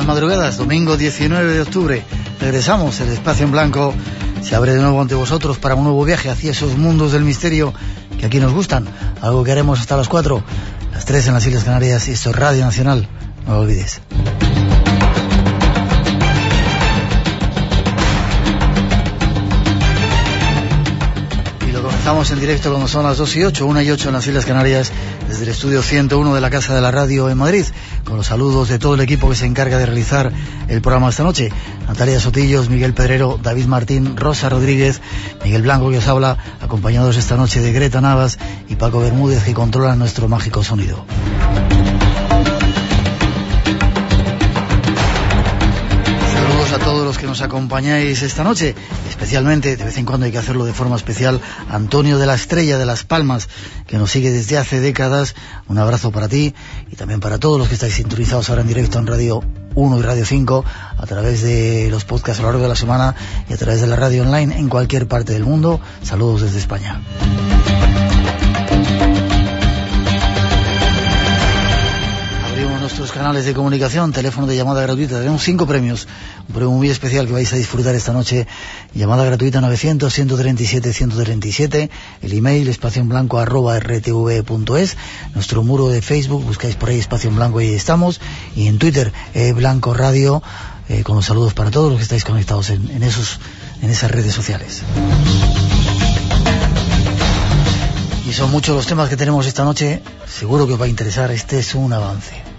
Buenas madrugadas, domingo 19 de octubre. Regresamos, el espacio en blanco se abre de nuevo ante vosotros para un nuevo viaje hacia esos mundos del misterio que aquí nos gustan. Algo que haremos hasta las 4, las 3 en las Islas Canarias y esto es Radio Nacional. No lo olvides. Y lo comenzamos en directo cuando son las 2 y 8, 1 y 8 en las Islas Canarias, desde el estudio 101 de la Casa de la Radio en Madrid, con los saludos de todo el equipo que se encarga de realizar el programa esta noche. Natalia Sotillos, Miguel Pedrero, David Martín, Rosa Rodríguez, Miguel Blanco que os habla, acompañados esta noche de Greta Navas y Paco Bermúdez que controlan nuestro mágico sonido. A todos los que nos acompañáis esta noche, especialmente, de vez en cuando hay que hacerlo de forma especial, Antonio de la Estrella de Las Palmas, que nos sigue desde hace décadas. Un abrazo para ti también para todos los que estáis sintonizados ahora en directo en Radio 1 y Radio 5, a través de los podcasts a lo largo de la semana y a través de la radio online en cualquier parte del mundo. Saludos desde España. Nuestros canales de comunicación, teléfono de llamada gratuita. Tenemos cinco premios. Un premio muy especial que vais a disfrutar esta noche. Llamada gratuita 900-137-137. El email espacio blanco arroba rtv.es. Nuestro muro de Facebook, buscáis por ahí espacio en blanco y ahí estamos. Y en Twitter, eh, Blanco Radio, eh, con los saludos para todos los que estáis conectados en, esos, en esas redes sociales. Y son muchos los temas que tenemos esta noche. Seguro que os va a interesar. Este es un avance.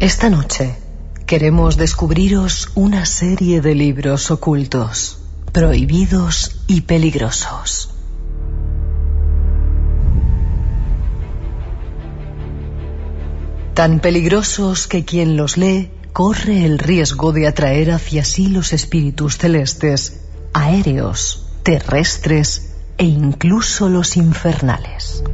Esta noche queremos descubriros una serie de libros ocultos, prohibidos y peligrosos. Tan peligrosos que quien los lee corre el riesgo de atraer hacia sí los espíritus celestes, aéreos, terrestres e incluso los infernales.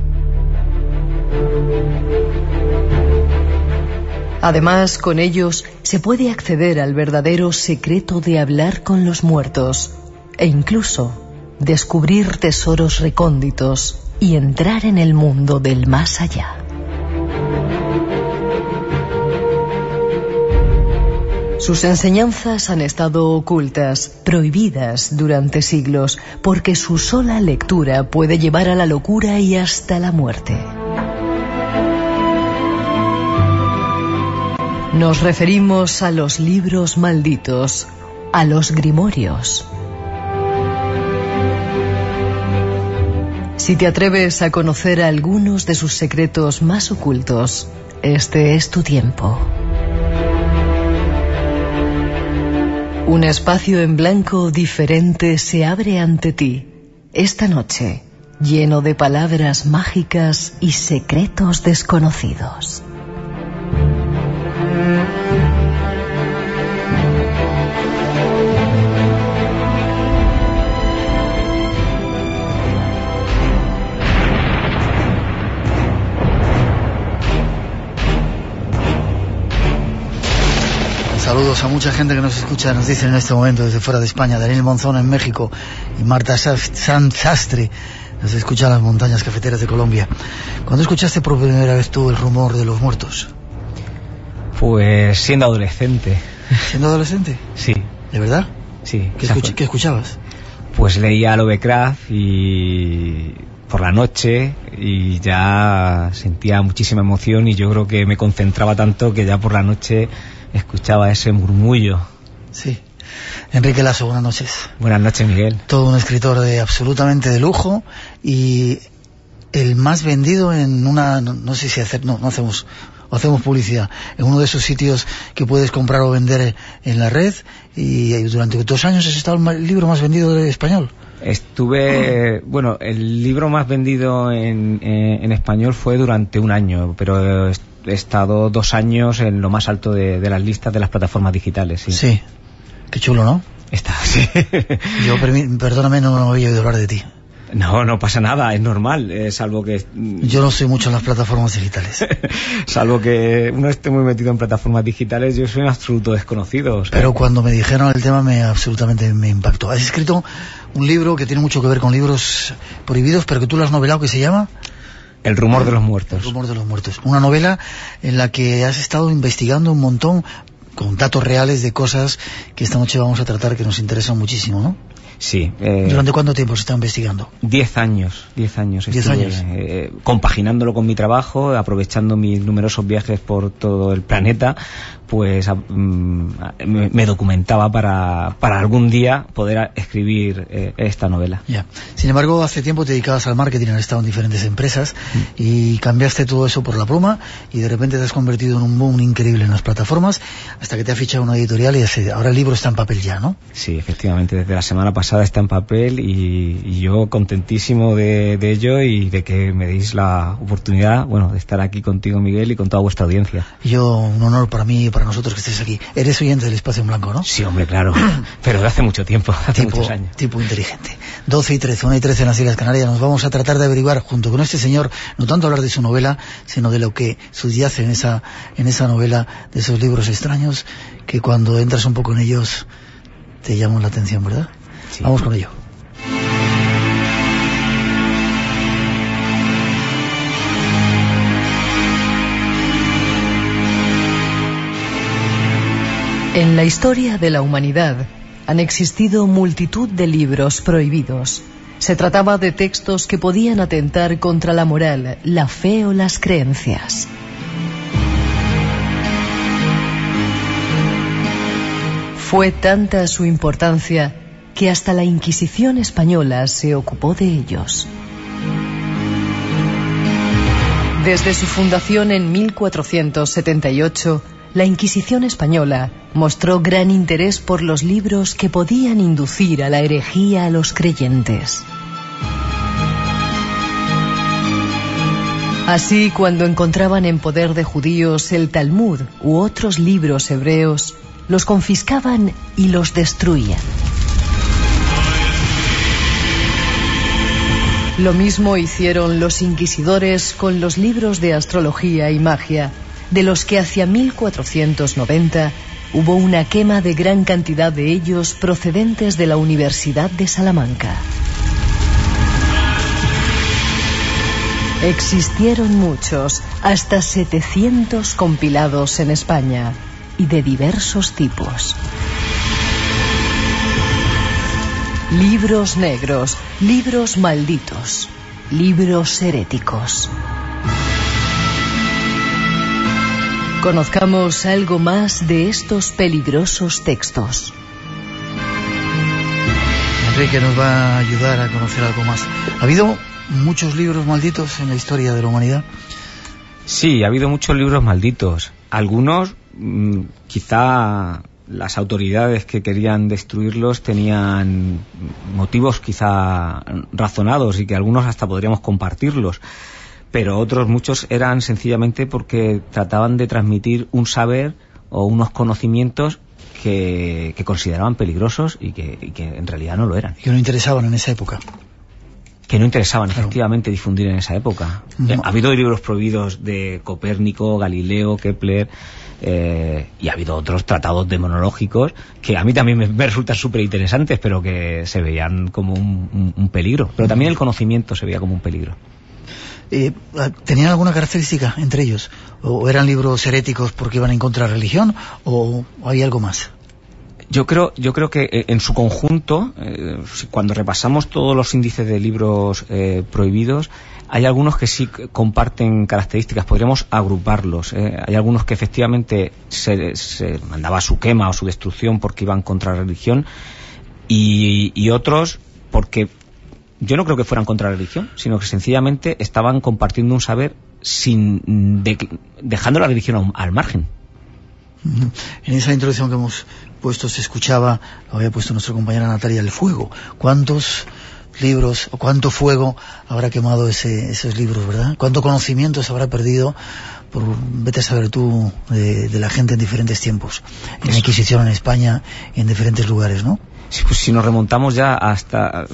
Además, con ellos se puede acceder al verdadero secreto de hablar con los muertos e incluso descubrir tesoros recónditos y entrar en el mundo del más allá. Sus enseñanzas han estado ocultas, prohibidas durante siglos, porque su sola lectura puede llevar a la locura y hasta la muerte. Nos referimos a los libros malditos, a los grimorios. Si te atreves a conocer algunos de sus secretos más ocultos, este es tu tiempo. Un espacio en blanco diferente se abre ante ti esta noche, lleno de palabras mágicas y secretos desconocidos. Saludos a mucha gente que nos escucha, nos dicen en este momento desde fuera de España, Daniel Monzón en México y Marta Sastre Se escucha en las montañas cafeteras de Colombia. ¿Cuándo escuchaste por primera vez tú el rumor de los muertos? Pues siendo adolescente. ¿Siendo adolescente? Sí. ¿De verdad? Sí. ¿Qué, escuch ¿qué escuchabas? Pues leía Lovecraft y por la noche y ya sentía muchísima emoción y yo creo que me concentraba tanto que ya por la noche escuchaba ese murmullo. Sí. Enrique Lazo, buenas noches. Buenas noches, Miguel. Todo un escritor de absolutamente de lujo y el más vendido en una, no, no sé si hacer, no, no hacemos, o hacemos publicidad, en uno de esos sitios que puedes comprar o vender en la red y durante dos años has estado el libro más vendido de español. Estuve, bueno, el libro más vendido en, en, español fue durante un año, pero he estado dos años en lo más alto de, de las listas de las plataformas digitales. Sí. sí. Qué chulo, ¿no? Está, sí. Yo, perdóname, no, no había oído hablar de ti. No, no pasa nada, es normal, eh, salvo que... Yo no soy mucho en las plataformas digitales. salvo que uno esté muy metido en plataformas digitales, yo soy un absoluto desconocido. O sea, Pero cuando me dijeron el tema me absolutamente me impactó. Has escrito un libro que tiene mucho que ver con libros prohibidos, pero que tú lo has novelado, que se llama... El rumor de los muertos. El rumor de los muertos. Una novela en la que has estado investigando un montón con datos reales de cosas que esta noche vamos a tratar que nos interesan muchísimo, ¿no? Sí. Eh, ¿Durante cuánto tiempo se está investigando? Diez años, diez años. Diez estuve, años. Eh, compaginándolo con mi trabajo, aprovechando mis numerosos viajes por todo el planeta, pues mm, me, me, documentaba para, para algún día poder escribir eh, esta novela. Ya. Sin embargo, hace tiempo te dedicabas al marketing, has estado en diferentes empresas mm. y cambiaste todo eso por la pluma y de repente te has convertido en un boom increíble en las plataformas hasta que te ha fichado una editorial y ahora el libro está en papel ya, ¿no? Sí, efectivamente. Desde la semana pasada está en papel y, y yo contentísimo de, de, ello y de que me deis la oportunidad, bueno, de estar aquí contigo, Miguel, y con toda vuestra audiencia. Yo, un honor para mí y para nosotros que estés aquí. Eres oyente del Espacio en Blanco, ¿no? Sí, hombre, claro. Pero de hace mucho tiempo, hace tipo, muchos años. Tipo inteligente. 12 y 13, 1 y 13 en las Islas Canarias. Nos vamos a tratar de averiguar junto con este señor, no tanto hablar de su novela, sino de lo que subyace en esa, en esa novela, de esos libros extraños, que cuando entras un poco en ellos te llaman la atención, ¿verdad? Sí. Vamos con ello. En la historia de la humanidad han existido multitud de libros prohibidos. Se trataba de textos que podían atentar contra la moral, la fe o las creencias. Fue tanta su importancia que hasta la Inquisición española se ocupó de ellos. Desde su fundación en 1478, la Inquisición española mostró gran interés por los libros que podían inducir a la herejía a los creyentes. Así, cuando encontraban en poder de judíos el Talmud u otros libros hebreos, los confiscaban y los destruían. Lo mismo hicieron los inquisidores con los libros de astrología y magia, de los que hacia 1490 hubo una quema de gran cantidad de ellos procedentes de la Universidad de Salamanca. Existieron muchos, hasta 700 compilados en España, y de diversos tipos. Libros negros, libros malditos, libros heréticos. Conozcamos algo más de estos peligrosos textos. Enrique nos va a ayudar a conocer algo más. ¿Ha habido muchos libros malditos en la historia de la humanidad? Sí, ha habido muchos libros malditos. Algunos, mmm, quizá las autoridades que querían destruirlos tenían motivos quizá razonados y que algunos hasta podríamos compartirlos pero otros muchos eran sencillamente porque trataban de transmitir un saber o unos conocimientos que, consideraban peligrosos y que, y que, en realidad no lo eran. Y que no interesaban en esa época. Que no interesaban efectivamente difundir en esa época. Eh, ha habido libros prohibidos de Copérnico, Galileo, Kepler, eh, y ha habido otros tratados demonológicos que a mí también me, resultan súper interesantes, pero que se veían como un, peligro. Pero también el conocimiento se veía como un peligro. Eh, ¿Tenían alguna característica entre ellos? ¿O eran libros heréticos porque iban en contra de la religión? ¿O hay algo más? Yo creo, yo creo que eh, en su conjunto, eh, cuando repasamos todos los índices de libros eh, prohibidos, hay algunos que sí comparten características, podríamos agruparlos. Hay algunos que efectivamente se, mandaba su quema o su destrucción porque iban contra la religión y, otros porque yo no creo que fueran contra la religión, sino que sencillamente estaban compartiendo un saber sin dejando la religión al margen. En esa introducción que hemos puesto se escuchaba, lo había puesto nuestra compañera Natalia, el fuego. ¿Cuántos libros o cuánto fuego habrá quemado ese, esos libros, verdad? ¿Cuánto conocimiento se habrá perdido por, vete a saber tú, de, de la gente en diferentes tiempos? En la Inquisición en España y en diferentes lugares, ¿no? Pues si nos remontamos ya hasta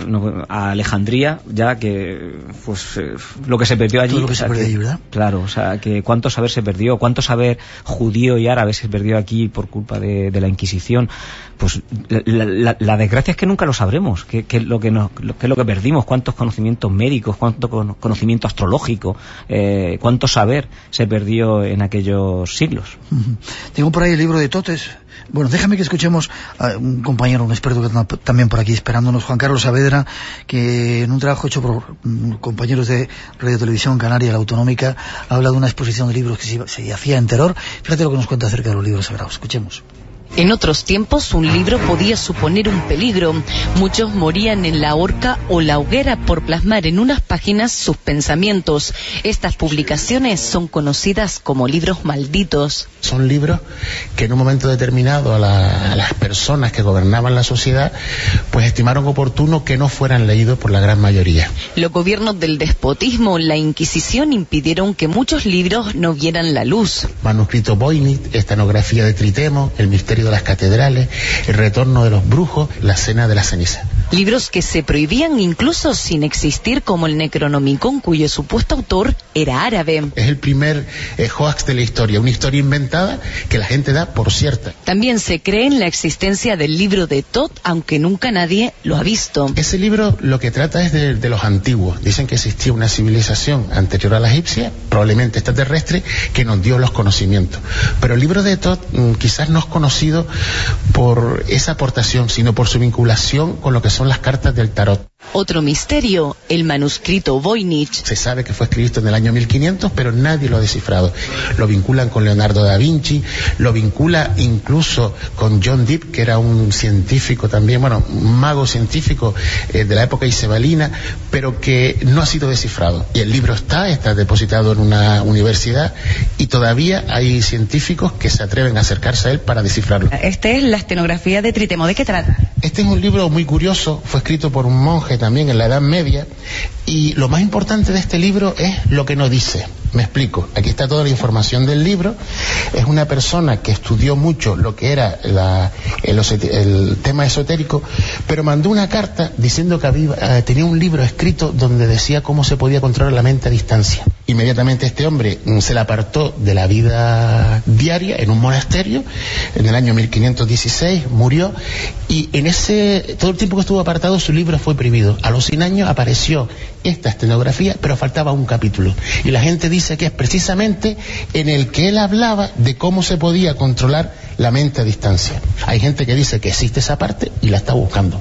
a Alejandría, ya que pues eh, lo que se perdió allí, lo que se perdió allí, ¿verdad? Claro, o sea, que cuánto saber se perdió, cuánto saber judío y árabe se perdió aquí por culpa de, la Inquisición. Pues la, desgracia es que nunca lo sabremos, qué es lo que lo, lo que perdimos, cuántos conocimientos médicos, cuánto conocimiento astrológico, eh, cuánto saber se perdió en aquellos siglos. Tengo por ahí el libro de Totes, bueno, déjame que escuchemos a un compañero, un experto que está también por aquí esperándonos, Juan Carlos Saavedra, que en un trabajo hecho por mm, compañeros de Radio Televisión Canaria, la Autonómica, habla de una exposición de libros que se, hacía en Terror. Fíjate lo que nos cuenta acerca de los libros sagrados. Escuchemos. En otros tiempos un libro podía suponer un peligro. Muchos morían en la horca o la hoguera por plasmar en unas páginas sus pensamientos. Estas publicaciones son conocidas como libros malditos. Son libros que en un momento determinado a, las personas que gobernaban la sociedad pues estimaron oportuno que no fueran leídos por la gran mayoría. Los gobiernos del despotismo, la Inquisición impidieron que muchos libros no vieran la luz. Manuscrito Voynich, estanografía de Tritemo, el misterio de las catedrales, el retorno de los brujos, la cena de la ceniza. Libros que se prohibían incluso sin existir como el Necronomicon, cuyo supuesto autor era árabe. Es el primer eh, hoax de la historia, una historia inventada que la gente da por cierta. También se cree en la existencia del libro de Tot, aunque nunca nadie lo ha visto. Ese libro lo que trata es de, de los antiguos. Dicen que existía una civilización anterior a la egipcia, probablemente extraterrestre, que nos dio los conocimientos. Pero el libro de Tot mm, quizás no es conocido por esa aportación, sino por su vinculación con lo que son las cartas del tarot. Otro misterio, el manuscrito Voynich. Se sabe que fue escrito en el año 1500, pero nadie lo ha descifrado. Lo vinculan con Leonardo da Vinci, lo vincula incluso con John Deep, que era un científico también, bueno, un mago científico eh, de la época isabelina, pero que no ha sido descifrado. Y el libro está, está depositado en una universidad y todavía hay científicos que se atreven a acercarse a él para descifrarlo. Esta es la estenografía de Tritemo. ¿De qué trata? Este es un libro muy curioso, fue escrito por un monje también en la Edad Media, y lo más importante de este libro es lo que no dice. Me explico. Aquí está toda la información del libro. Es una persona que estudió mucho lo que era el, tema esotérico, pero mandó una carta diciendo que había, eh, tenía un libro escrito donde decía cómo se podía controlar la mente a distancia. Inmediatamente este hombre mm, se la apartó de la vida diaria en un monasterio en el año 1516, murió y en ese todo el tiempo que estuvo apartado su libro fue prohibido. A los 100 años apareció esta estenografía, pero faltaba un capítulo. Y la gente dice que es precisamente en el que él hablaba de cómo se podía controlar la mente a distancia. Hay gente que dice que existe esa parte y la está buscando.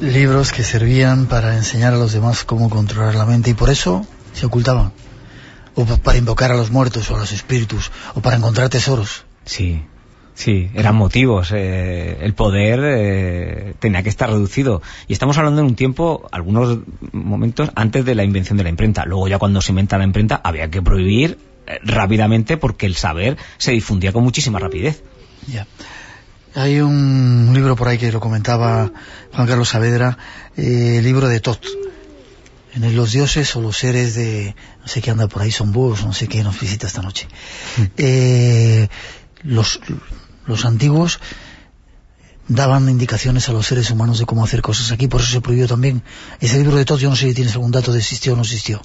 Libros que servían para enseñar a los demás cómo controlar la mente y por eso se ocultaban. O para invocar a los muertos o a los espíritus, o para encontrar tesoros. Sí, Sí, eran motivos. Eh, el poder eh, tenía que estar reducido. Y estamos hablando en un tiempo, algunos momentos, antes de la invención de la imprenta. Luego ya cuando se inventa la imprenta había que prohibir eh, rápidamente porque el saber se difundía con muchísima rapidez. Ya. Hay un libro por ahí que lo comentaba Juan Carlos Saavedra, el libro de Tot. En los dioses o los seres de, no sé qué anda por ahí, son búhos, no sé qué nos visita esta noche. Mm. los, los antiguos daban indicaciones a los seres humanos de cómo hacer cosas aquí, por eso se prohibió también. Ese libro de Todd, yo no sé si tienes algún dato de existió o no existió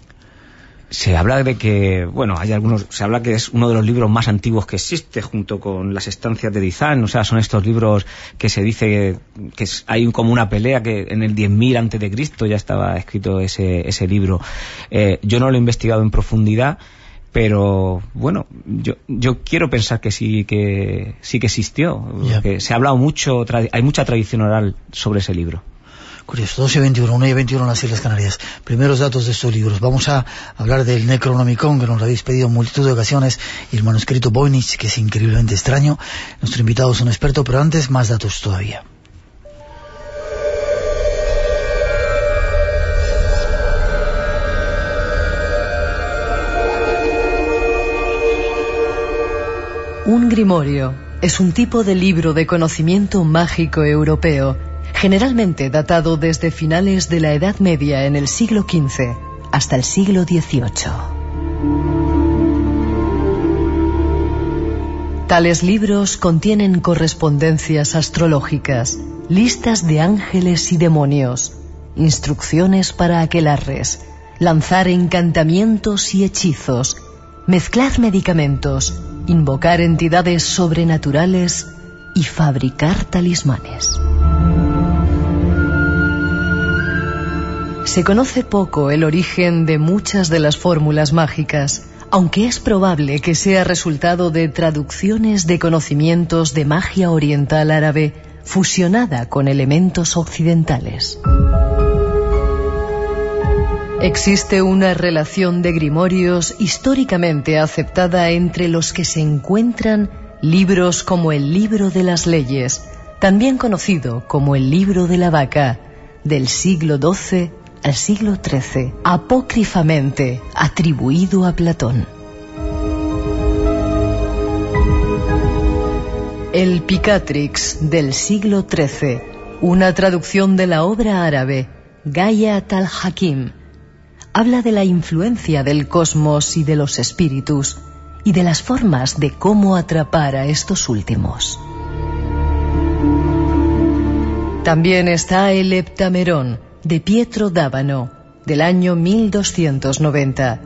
se habla de que, bueno, hay algunos, se habla que es uno de los libros más antiguos que existe junto con las estancias de Dizan, o sea, son estos libros que se dice que, hay como una pelea que en el 10.000 antes de Cristo ya estaba escrito ese, ese libro. Eh, yo no lo he investigado en profundidad, pero bueno, yo, yo quiero pensar que sí que sí que existió, que se ha hablado mucho, hay mucha tradición oral sobre ese libro. Curioso, 12 y 21, 1 y 21 en las Islas Canarias. Primeros datos de estos libros. Vamos a hablar del Necronomicon, que nos lo habéis pedido en multitud de ocasiones, y el manuscrito Voynich, que es increíblemente extraño. Nuestro invitado es un experto, pero antes más datos todavía. Un grimorio es un tipo de libro de conocimiento mágico europeo generalmente datado desde finales de la Edad Media en el siglo XV hasta el siglo XVIII. Tales libros contienen correspondencias astrológicas, listas de ángeles y demonios, instrucciones para aquelarres, lanzar encantamientos y hechizos, mezclar medicamentos, invocar entidades sobrenaturales y fabricar talismanes. Se conoce poco el origen de muchas de las fórmulas mágicas, aunque es probable que sea resultado de traducciones de conocimientos de magia oriental árabe fusionada con elementos occidentales. Existe una relación de grimorios históricamente aceptada entre los que se encuentran libros como el Libro de las Leyes, también conocido como el Libro de la Vaca, del siglo XII al siglo XIII, apócrifamente atribuido a Platón. El Picatrix del siglo XIII, una traducción de la obra árabe Gaia Tal-Hakim, habla de la influencia del cosmos y de los espíritus y de las formas de cómo atrapar a estos últimos. También está el Heptamerón, de Pietro D'Abano, del año 1290,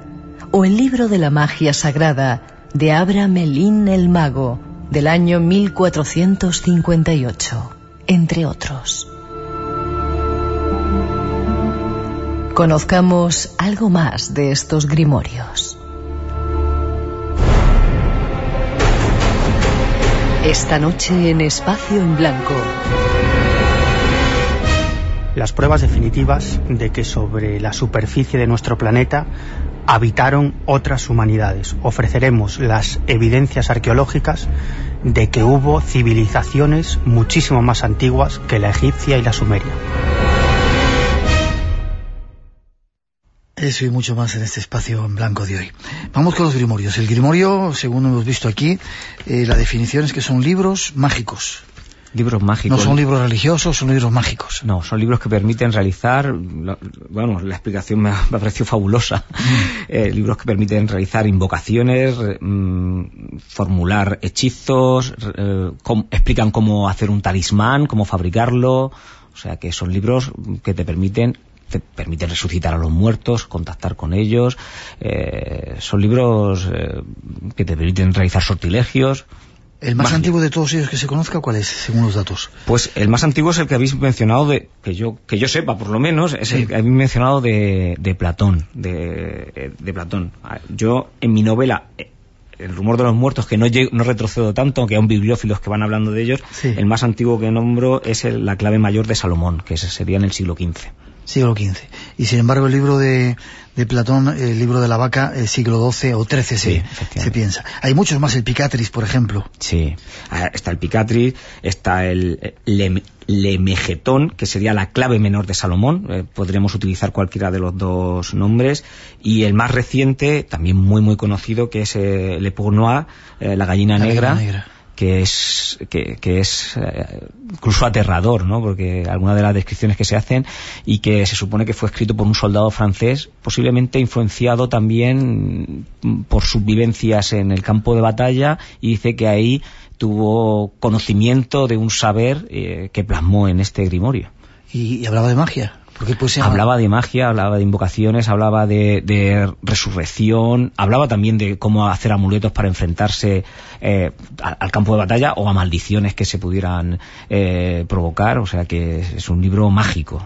o el libro de la magia sagrada de Abra Melín el Mago, del año 1458, entre otros. Conozcamos algo más de estos grimorios. Esta noche en Espacio en Blanco las pruebas definitivas de que sobre la superficie de nuestro planeta habitaron otras humanidades. Ofreceremos las evidencias arqueológicas de que hubo civilizaciones muchísimo más antiguas que la egipcia y la sumeria. Eso y mucho más en este espacio en blanco de hoy. Vamos con los grimorios. El grimorio, según hemos visto aquí, eh, la definición es que son libros mágicos libros mágicos. No son libros religiosos, son libros mágicos. No, son libros que permiten realizar, bueno, la explicación me ha, parecido fabulosa, mm. eh, libros que permiten realizar invocaciones, mm, formular hechizos, eh, explican cómo hacer un talismán, cómo fabricarlo, o sea que son libros que te permiten te permiten resucitar a los muertos, contactar con ellos, eh, son libros que te permiten realizar sortilegios, ¿El más antiguo de todos ellos que se conozca cuál es, según los datos? Pues el más antiguo es el que habéis mencionado, de, que yo que yo sepa por lo menos, es el que habéis mencionado de, de Platón. De, de, Platón. Ah, yo en mi novela, eh, El rumor de los muertos, que no, no retrocedo tanto, aunque un bibliófilos que van hablando de ellos, el más antiguo que nombro es la clave mayor de Salomón, que sería en el siglo XV siglo XV. Y sin embargo el libro de, de Platón, el libro de la vaca, el siglo XII o XIII se, se piensa. Hay muchos más, el Picatris, por ejemplo. Sí, ah, está el Picatris, está el Lemegetón, que sería la clave menor de Salomón, eh, podríamos utilizar cualquiera de los dos nombres, y el más reciente, también muy muy conocido, que es el Le eh, la gallina negra que es que, es eh, incluso aterrador, ¿no? Porque algunas de las descripciones que se hacen y que se supone que fue escrito por un soldado francés, posiblemente influenciado también por sus vivencias en el campo de batalla y dice que ahí tuvo conocimiento de un saber eh, que plasmó en este grimorio. y hablaba de magia. Pues hablaba de magia, hablaba de invocaciones, hablaba de, resurrección, hablaba también de cómo hacer amuletos para enfrentarse eh, al, campo de batalla o a maldiciones que se pudieran eh, provocar. O sea que es, un libro mágico.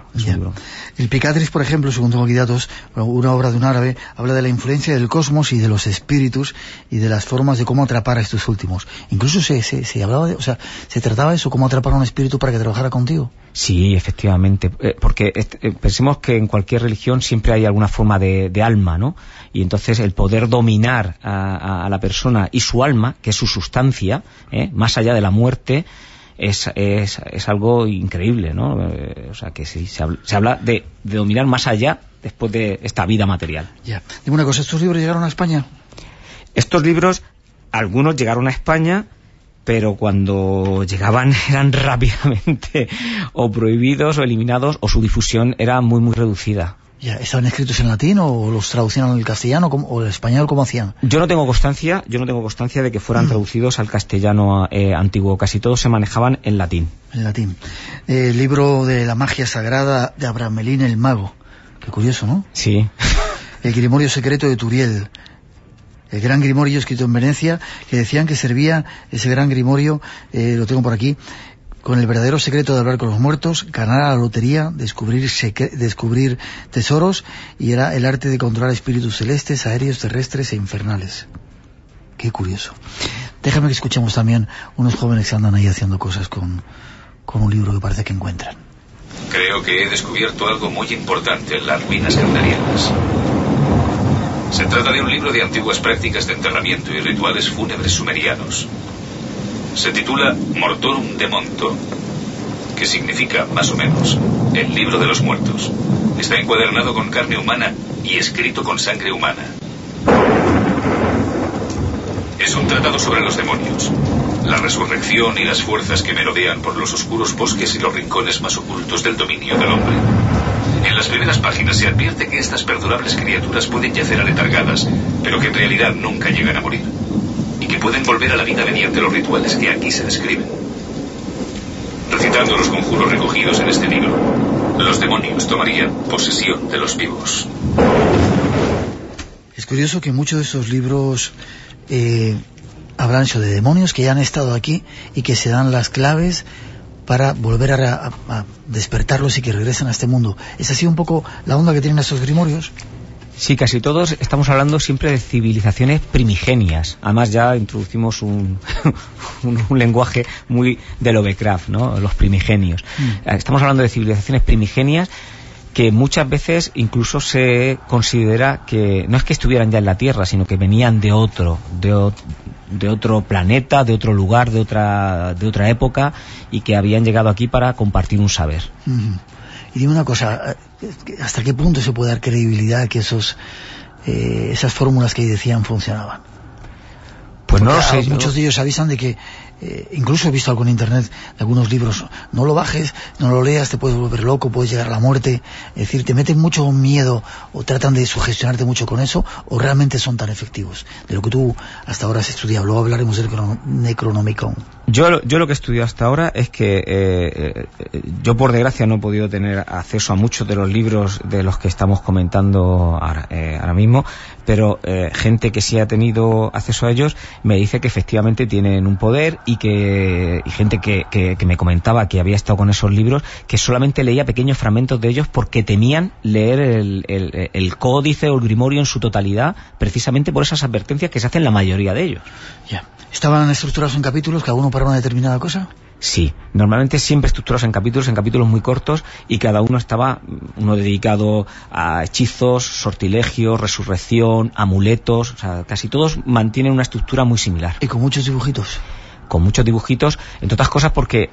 El Picadris, por ejemplo, según tengo aquí datos, una obra de un árabe, habla de la influencia del cosmos y de los espíritus y de las formas de cómo atrapar a estos últimos. Incluso se, se, hablaba de, o sea, se trataba de eso, cómo atrapar a un espíritu para que trabajara contigo. Sí, efectivamente, eh, porque eh, pensemos que en cualquier religión siempre hay alguna forma de, alma, ¿no? Y entonces el poder dominar a, la persona y su alma, que es su sustancia, ¿eh? más allá de la muerte, es, es, es algo increíble, ¿no? o sea, que sí, se habla, de, de, dominar más allá después de esta vida material. Ya. Dime una cosa, ¿estos libros llegaron a España? Estos libros, algunos llegaron a España, pero cuando llegaban eran rápidamente o prohibidos o eliminados o su difusión era muy muy reducida. Ya, ¿Estaban escritos en latín o los traducían al castellano o al español? ¿Cómo hacían? Yo no tengo constancia, yo no tengo constancia de que fueran mm. traducidos al castellano eh, antiguo. Casi todos se manejaban en latín. En latín. el libro de la magia sagrada de Abraham Melín el Mago. Qué curioso, ¿no? Sí. El Grimorio Secreto de Turiel el gran grimorio escrito en Venecia, que decían que servía ese gran grimorio, eh, lo tengo por aquí, con el verdadero secreto de hablar con los muertos, ganar a la lotería, descubrir, descubrir tesoros, y era el arte de controlar espíritus celestes, aéreos, terrestres e infernales. Qué curioso. Déjame que escuchemos también unos jóvenes que andan ahí haciendo cosas con, con un libro que parece que encuentran. Creo que he descubierto algo muy importante en las ruinas candarianas. Se trata de un libro de antiguas prácticas de enterramiento y rituales fúnebres sumerianos. Se titula Mortorum de Monto, que significa, más o menos, el libro de los muertos. Está encuadernado con carne humana y escrito con sangre humana. Es un tratado sobre los demonios, la resurrección y las fuerzas que merodean por los oscuros bosques y los rincones más ocultos del dominio del hombre. En las primeras páginas se advierte que estas perdurables criaturas pueden yacer aletargadas, pero que en realidad nunca llegan a morir. Y que pueden volver a la vida mediante los rituales que aquí se describen. Recitando los conjuros recogidos en este libro, los demonios tomarían posesión de los vivos. Es curioso que muchos de esos libros eh, hablan de demonios que ya han estado aquí y que se dan las claves para volver a, despertarlos y que regresen a este mundo. ¿Es así un poco la onda que tienen estos grimorios? Sí, casi todos estamos hablando siempre de civilizaciones primigenias. Además ya introducimos un, un, lenguaje muy de Lovecraft, ¿no? Los primigenios. Mm. Estamos hablando de civilizaciones primigenias que muchas veces incluso se considera que no es que estuvieran ya en la Tierra, sino que venían de otro, de, de otro planeta, de otro lugar, de otra, de otra época y que habían llegado aquí para compartir un saber. Y dime una cosa, ¿hasta qué punto se puede dar credibilidad que esos, eh, esas fórmulas que decían funcionaban? Pues no lo sé. Muchos de ellos avisan de que eh, incluso he visto algo en internet de algunos libros, no lo bajes, no lo leas, te puedes volver loco, puedes llegar a la muerte, es decir, te meten mucho miedo o tratan de sugestionarte mucho con eso, o realmente son tan efectivos, de lo que tú hasta ahora has estudiado, luego hablaremos del Necronomicon. Yo, yo lo que he estudiado hasta ahora es que eh, eh, yo por desgracia no he podido tener acceso a muchos de los libros de los que estamos comentando ahora, ahora mismo, pero gente que sí ha tenido acceso a ellos me dice que efectivamente tienen un poder y que y gente que, que, me comentaba que había estado con esos libros que solamente leía pequeños fragmentos de ellos porque temían leer el, el, códice o el grimorio en su totalidad precisamente por esas advertencias que se hacen la mayoría de ellos. Ya. ¿Estaban estructurados en capítulos, uno para una determinada cosa? Sí, normalmente siempre estructurados en capítulos, en capítulos muy cortos y cada uno estaba, uno dedicado a hechizos, sortilegios, resurrección, amuletos, o sea, casi todos mantienen una estructura muy similar. ¿Y con muchos dibujitos? con muchos dibujitos, entre otras cosas porque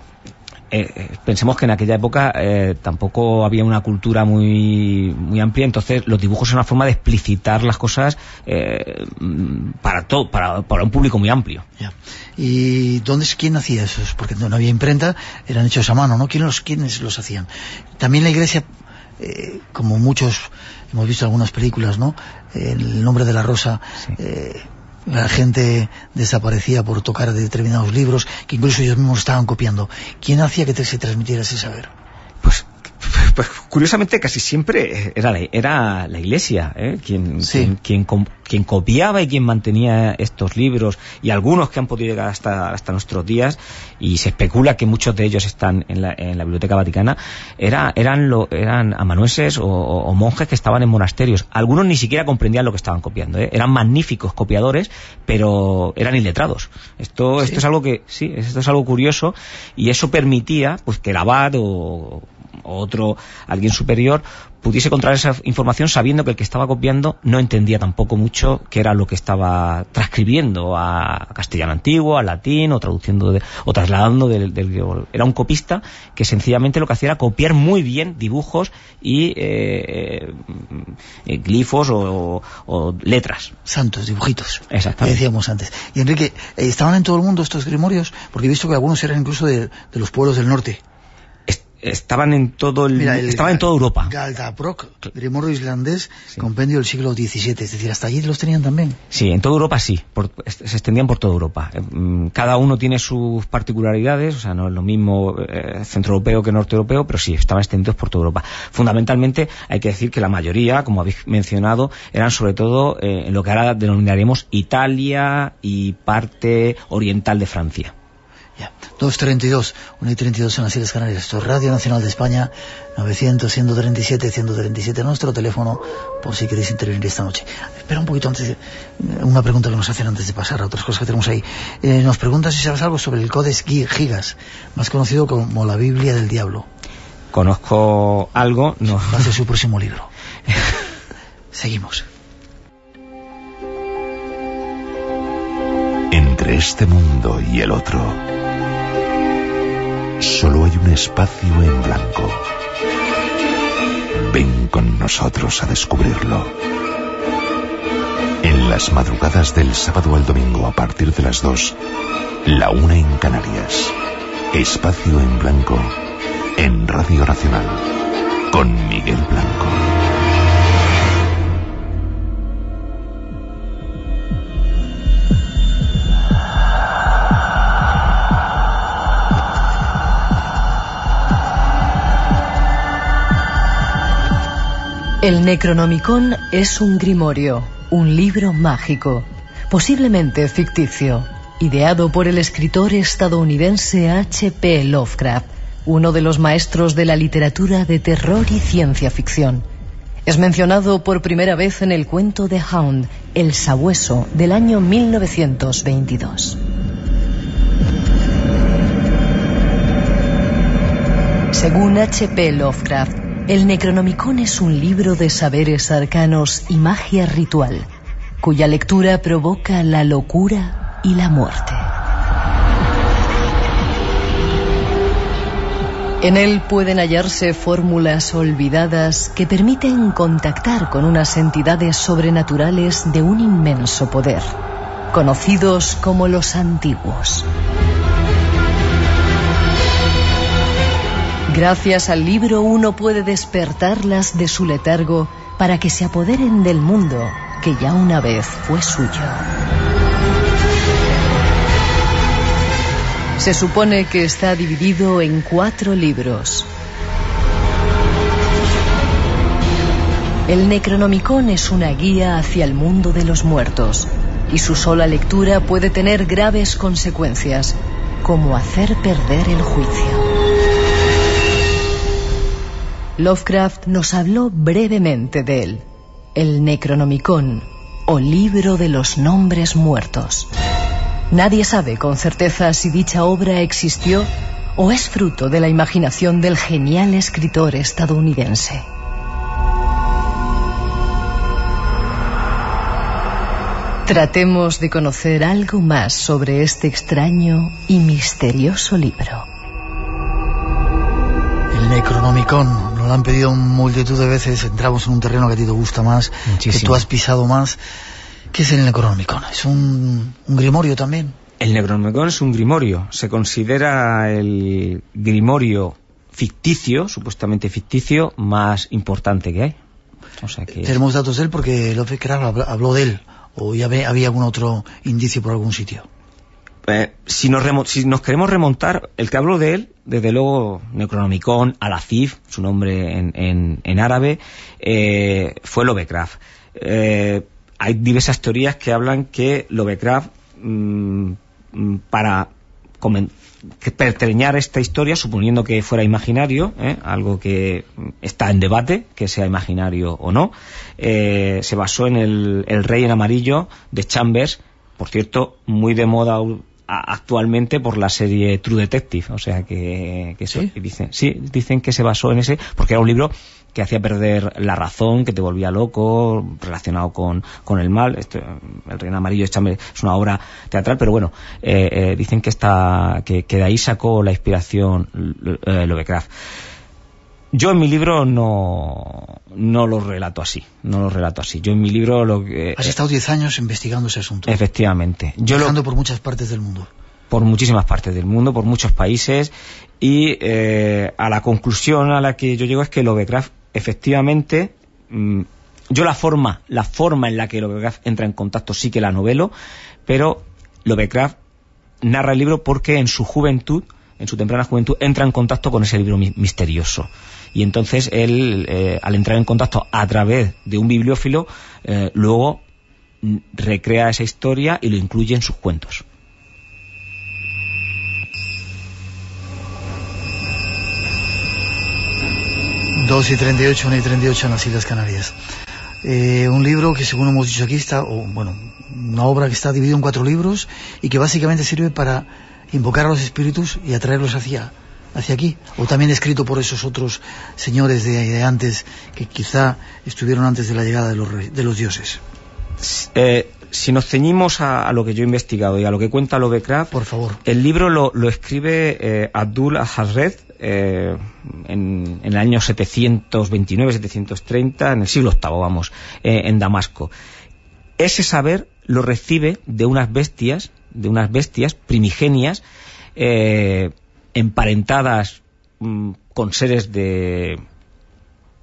eh, eh, pensemos que en aquella época eh, tampoco había una cultura muy muy amplia, entonces los dibujos son una forma de explicitar las cosas para todo, para, para, un público muy amplio. ¿Y dónde es quién hacía esos? Porque no había imprenta, eran hechos a mano, ¿no? ¿Quién los, ¿Quiénes los hacían? También la iglesia, como muchos hemos visto algunas películas, ¿no? El nombre de la rosa la gente desaparecía por tocar determinados libros, que incluso ellos mismos estaban copiando. ¿Quién hacía que te, se transmitiera ese saber? Pues pues curiosamente casi siempre era la, era la iglesia ¿eh? quien, Sí. quien, quien, quien copiaba y quien mantenía estos libros y algunos que han podido llegar hasta, hasta nuestros días y se especula que muchos de ellos están en la, en la Biblioteca Vaticana era, eran, lo, eran amanuenses o, o- o monjes que estaban en monasterios algunos ni siquiera comprendían lo que estaban copiando ¿eh? eran magníficos copiadores pero eran iletrados esto, esto es algo que sí esto es algo curioso y eso permitía pues que el abad o o otro, alguien superior, pudiese controlar esa información sabiendo que el que estaba copiando no entendía tampoco mucho qué era lo que estaba transcribiendo a castellano antiguo, a latín, o traduciendo de- o trasladando del, del. Era un copista que sencillamente lo que hacía era copiar muy bien dibujos y eh, eh, glifos o, o letras. Santos, dibujitos. Exactamente. decíamos antes. Y Enrique, eh, ¿estaban en todo el mundo estos grimorios? Porque he visto que algunos eran incluso de, de los pueblos del norte. Est- Estaban en todo el, Mira, el estaban en toda Europa. Galdaproc, grimorio islandés, compendio del siglo XVII. Es decir, hasta allí los tenían también. Sí, en toda Europa sí, por- se extendían por toda Europa. Eh, mm, Cada uno tiene sus particularidades, o sea, no es lo mismo eh, centroeuropeo que norteeuropeo, pero sí, estaban extendidos por toda Europa. Fundamentalmente, hay que decir que la mayoría, como habéis mencionado, eran sobre todo eh, en lo que ahora denominaremos Italia y parte oriental de Francia. Ya. 2.32, 1 y 32 en las Islas Canarias. Esto es Radio Nacional de España, 900, 137, 137, nuestro teléfono, por si queréis intervenir esta noche. Espera un poquito antes, de, una pregunta que nos hacen antes de pasar a otras cosas que tenemos ahí. Eh, nos pregunta si sabes algo sobre el Codex Gi- Gigas, más conocido como la Biblia del Diablo. Conozco algo, no. Va a ser su próximo libro. Seguimos. Entre este mundo y el otro, solo hay un espacio en blanco. Ven con nosotros a descubrirlo. En las madrugadas del sábado al domingo a partir de las 2, la una en Canarias. Espacio en blanco en Radio Nacional con Miguel Blanco. El Necronomicon es un grimorio, un libro mágico, posiblemente ficticio, ideado por el escritor estadounidense H.P. Lovecraft, uno de los maestros de la literatura de terror y ciencia ficción. Es mencionado por primera vez en el cuento de Hound, El Sabueso, del año 1922. Según H.P. Lovecraft, el Necronomicon es un libro de saberes arcanos y magia ritual, cuya lectura provoca la locura y la muerte. En él pueden hallarse fórmulas olvidadas que permiten contactar con unas entidades sobrenaturales de un inmenso poder, conocidos como los antiguos. Gracias al libro uno puede despertarlas de su letargo para que se apoderen del mundo que ya una vez fue suyo. Se supone que está dividido en cuatro libros. El Necronomicon es una guía hacia el mundo de los muertos y su sola lectura puede tener graves consecuencias, como hacer perder el juicio. Lovecraft nos habló brevemente de él, el Necronomicon, o libro de los nombres muertos. Nadie sabe con certeza si dicha obra existió o es fruto de la imaginación del genial escritor estadounidense. Tratemos de conocer algo más sobre este extraño y misterioso libro. El Necronomicon, lo han pedido multitud de veces, entramos en un terreno que a ti te gusta más, que tú has pisado más. ¿Qué es el Necronomicon? ¿Es un, un grimorio también? El Necronomicon es un grimorio. Se considera el grimorio ficticio, supuestamente ficticio, más importante que hay. O sea que... Tenemos datos de él porque Lovecraft habla- habló de él, ¿O ya había algún otro indicio por algún sitio? Eh, si, nos si, nos queremos remontar, el que habló de él, desde luego Necronomicon, Alacif, su nombre en, en, árabe, eh, fue Lovecraft. Eh, hay diversas teorías que hablan que Lovecraft, mm, mm, para pertreñar esta historia, suponiendo que fuera imaginario, algo que está en debate, que sea imaginario o no, se basó en el, el, Rey en Amarillo de Chambers, por cierto, muy de moda actualmente por la serie True Detective, o sea que, ¿Sí? dicen, sí, dicen que se basó en ese, porque era un libro que hacía perder la razón, que te volvía loco, relacionado con, con el mal. Este, el Reino Amarillo es una obra teatral, pero bueno, eh, eh, dicen que, está, que, que, de ahí sacó la inspiración eh, Lovecraft. Yo en mi libro no, no lo relato así, no lo relato así. Yo en mi libro lo que... Has estado 10 años investigando ese asunto. Efectivamente. Yo Viajando por muchas partes del mundo. Por muchísimas partes del mundo, por muchos países, y eh, a la conclusión a la que yo llego es que Lovecraft, efectivamente, mm, yo la forma, la forma en la que Lovecraft entra en contacto sí que la novelo, pero Lovecraft narra el libro porque en su juventud, en su temprana juventud, entra en contacto con ese libro misterioso y entonces él, eh, al entrar en contacto a través de un bibliófilo, eh, luego recrea esa historia y lo incluye en sus cuentos. Dos y 38, 1 y 38 en las Islas Canarias. Eh, un libro que según hemos dicho aquí está, o bueno, una obra que está dividida en cuatro libros y que básicamente sirve para invocar a los espíritus y atraerlos hacia, hacia aquí, o también escrito por esos otros señores de, antes que quizá estuvieron antes de la llegada de los, de los dioses. Eh, si nos ceñimos a, lo que yo he investigado y a lo que cuenta Lovecraft, por favor, el libro lo, escribe eh, Abdul Hazred eh, en, el año 729-730, en el siglo VIII, vamos, en Damasco. Ese saber lo recibe de unas bestias, de unas bestias primigenias, emparentadas mm, con seres de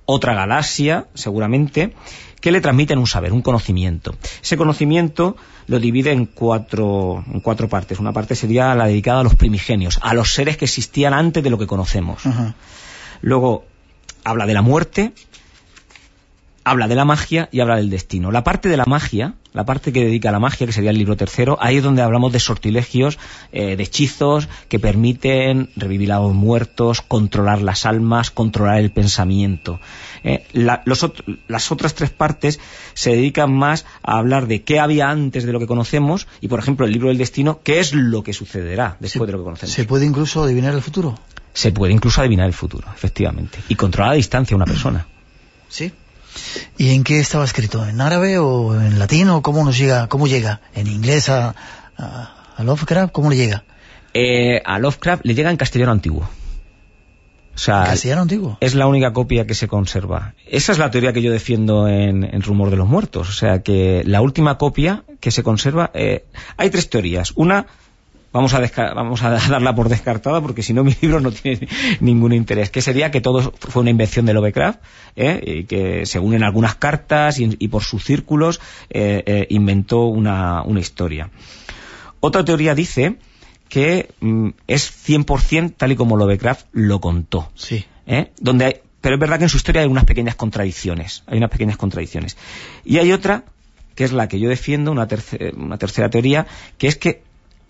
otra galaxia, seguramente, que le transmiten un saber, un conocimiento. Ese conocimiento lo divide en cuatro, en cuatro partes. Una parte sería la dedicada a los primigenios, a los seres que existían antes de lo que conocemos. Luego habla de la muerte, habla de la magia y habla del destino. La parte de la magia, la parte que dedica a la magia, que sería el libro tercero, ahí es donde hablamos de sortilegios, eh, de hechizos que permiten revivir a los muertos, controlar las almas, controlar el pensamiento. Eh, las otras tres partes se dedican más a hablar de qué había antes de lo que conocemos y, por ejemplo, el libro del destino, qué es lo que sucederá después de lo que conocemos. ¿Se puede incluso adivinar el futuro? Se puede incluso adivinar el futuro, efectivamente. Y controlar a distancia a una persona. Sí. ¿Y en qué estaba escrito? ¿En árabe o en latín o cómo nos llega? ¿Cómo llega? ¿En inglés a, Lovecraft? ¿Cómo le llega? Eh, a Lovecraft le llega en castellano antiguo. O sea, ¿Castellano antiguo? Es la única copia que se conserva. Esa es la teoría que yo defiendo en, Rumor de los Muertos. O sea, que la última copia que se conserva... Eh, hay tres teorías. Una vamos a, vamos a darla por descartada porque si no mi libro no tiene ningún interés, que sería que todo fue una invención de Lovecraft, ¿eh? y que según en algunas cartas y, por sus círculos eh, eh, inventó una, historia. Otra teoría dice que mm, es 100% tal y como Lovecraft lo contó. Sí. Donde pero es verdad que en su historia hay unas pequeñas contradicciones, hay unas pequeñas contradicciones. Y hay otra que es la que yo defiendo, una, una tercera teoría, que es que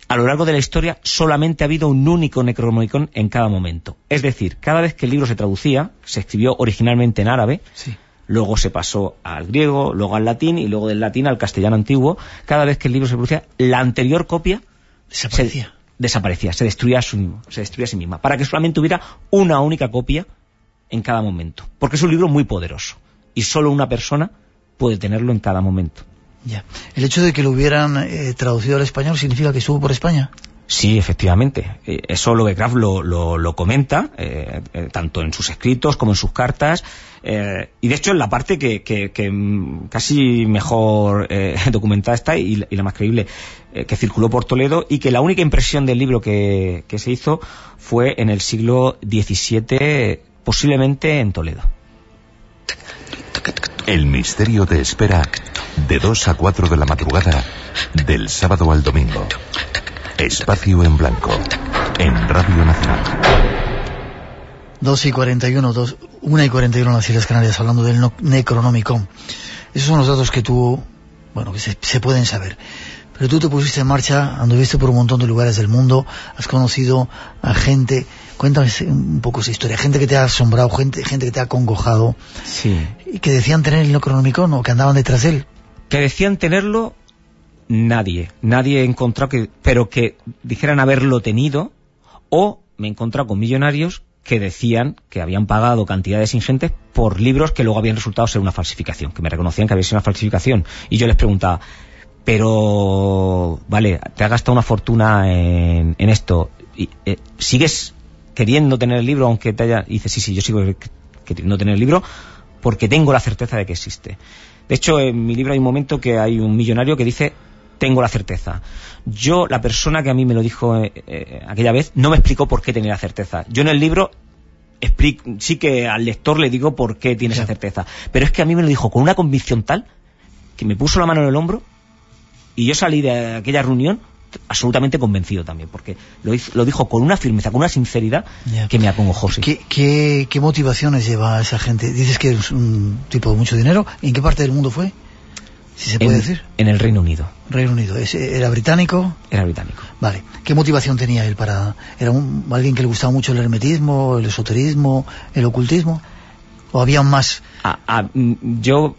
a lo largo de la historia solamente ha habido un único Necronomicon en cada momento. Es decir, cada vez que el libro se traducía, se escribió originalmente en árabe, luego se pasó al griego, luego al latín y luego del latín al castellano antiguo. Cada vez que el libro se producía, la anterior copia desaparecía. Se, desaparecía, se destruía, se destruía a sí misma, para que solamente hubiera una única copia en cada momento. Porque es un libro muy poderoso y solo una persona puede tenerlo en cada momento. Ya. ¿El hecho de que lo hubieran eh, traducido al español significa que estuvo por España? Sí, efectivamente. Eh, eso lo, lo, lo comenta, eh, tanto en sus escritos como en sus cartas. y de hecho, en la parte que, que, mm, casi mejor documentada está y, la más creíble, que circuló por Toledo y que la única impresión del libro que, que se hizo fue en el siglo XVII, posiblemente en Toledo. El misterio te espera de 2 a 4 de la madrugada del sábado al domingo. Espacio en blanco en Radio Nacional. 2 y 41, 2, 1 y 41 en las Islas Canarias, hablando del no- Necronomicon. Esos son los datos que tú, bueno, que se, se pueden saber. Pero tú te pusiste en marcha, anduviste por un montón de lugares del mundo, has conocido a gente, cuéntame un poco esa historia, gente que te ha asombrado, gente, gente que te ha acongojado, Sí. y que decían tener el Necronomicon o que andaban detrás de él. Que decían tenerlo nadie. Nadie he encontrado que, pero que dijeran haberlo tenido, o me he encontrado con millonarios que decían que habían pagado cantidades ingentes por libros que luego habían resultado ser una falsificación, que me reconocían que había sido una falsificación. Y yo les preguntaba, pero, vale, te has gastado una fortuna en, en esto, y, eh, ¿sigues queriendo tener el libro aunque te haya... Y dice, sí, sí, yo sigo queriendo tener el libro porque tengo la certeza de que existe. De hecho, en mi libro hay un momento que hay un millonario que dice, tengo la certeza. Yo, la persona que a mí me lo dijo eh, eh, aquella vez, no me explicó por qué tenía la certeza. Yo en el libro explico, sí que al lector le digo por qué tiene esa certeza. Pero es que a mí me lo dijo con una convicción tal que me puso la mano en el hombro y yo salí de aquella reunión absolutamente convencido también, porque lo, hizo- lo dijo con una firmeza, con una sinceridad que me acongojó. sí. ¿Qué, qué, qué motivaciones lleva a esa gente? Dices que es un tipo de mucho dinero. ¿En qué parte del mundo fue? Si se puede en, decir. en el Reino Unido. Reino Unido. ¿Es- ¿Era británico? Era británico. Vale. ¿Qué motivación tenía él para...? ¿Era un- alguien que le gustaba mucho el hermetismo, el esoterismo, el ocultismo? ¿O había más...? Ah, ah, mm, yo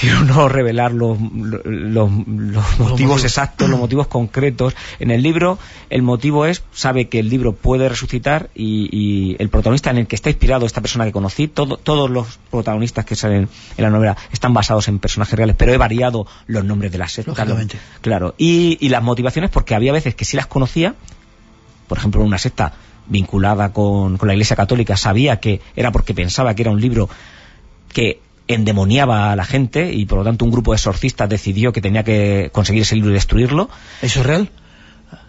prefiero no revelar los, los, los- los motivos motivos. exactos, los motivos concretos. En el libro, el motivo es, sabe que el libro puede resucitar y, y el protagonista en el que está inspirado, esta persona que conocí, todo- todos los protagonistas que salen en la novela están basados en personajes reales, pero he variado los nombres de las sectas. Claro. Y, y las motivaciones, porque había veces que sí las conocía, por ejemplo, una secta vinculada con, con la Iglesia Católica, sabía que era porque pensaba que era un libro que endemoniaba a la gente y por lo tanto un grupo de exorcistas decidió que tenía que conseguir ese libro y destruirlo. ¿Eso es real?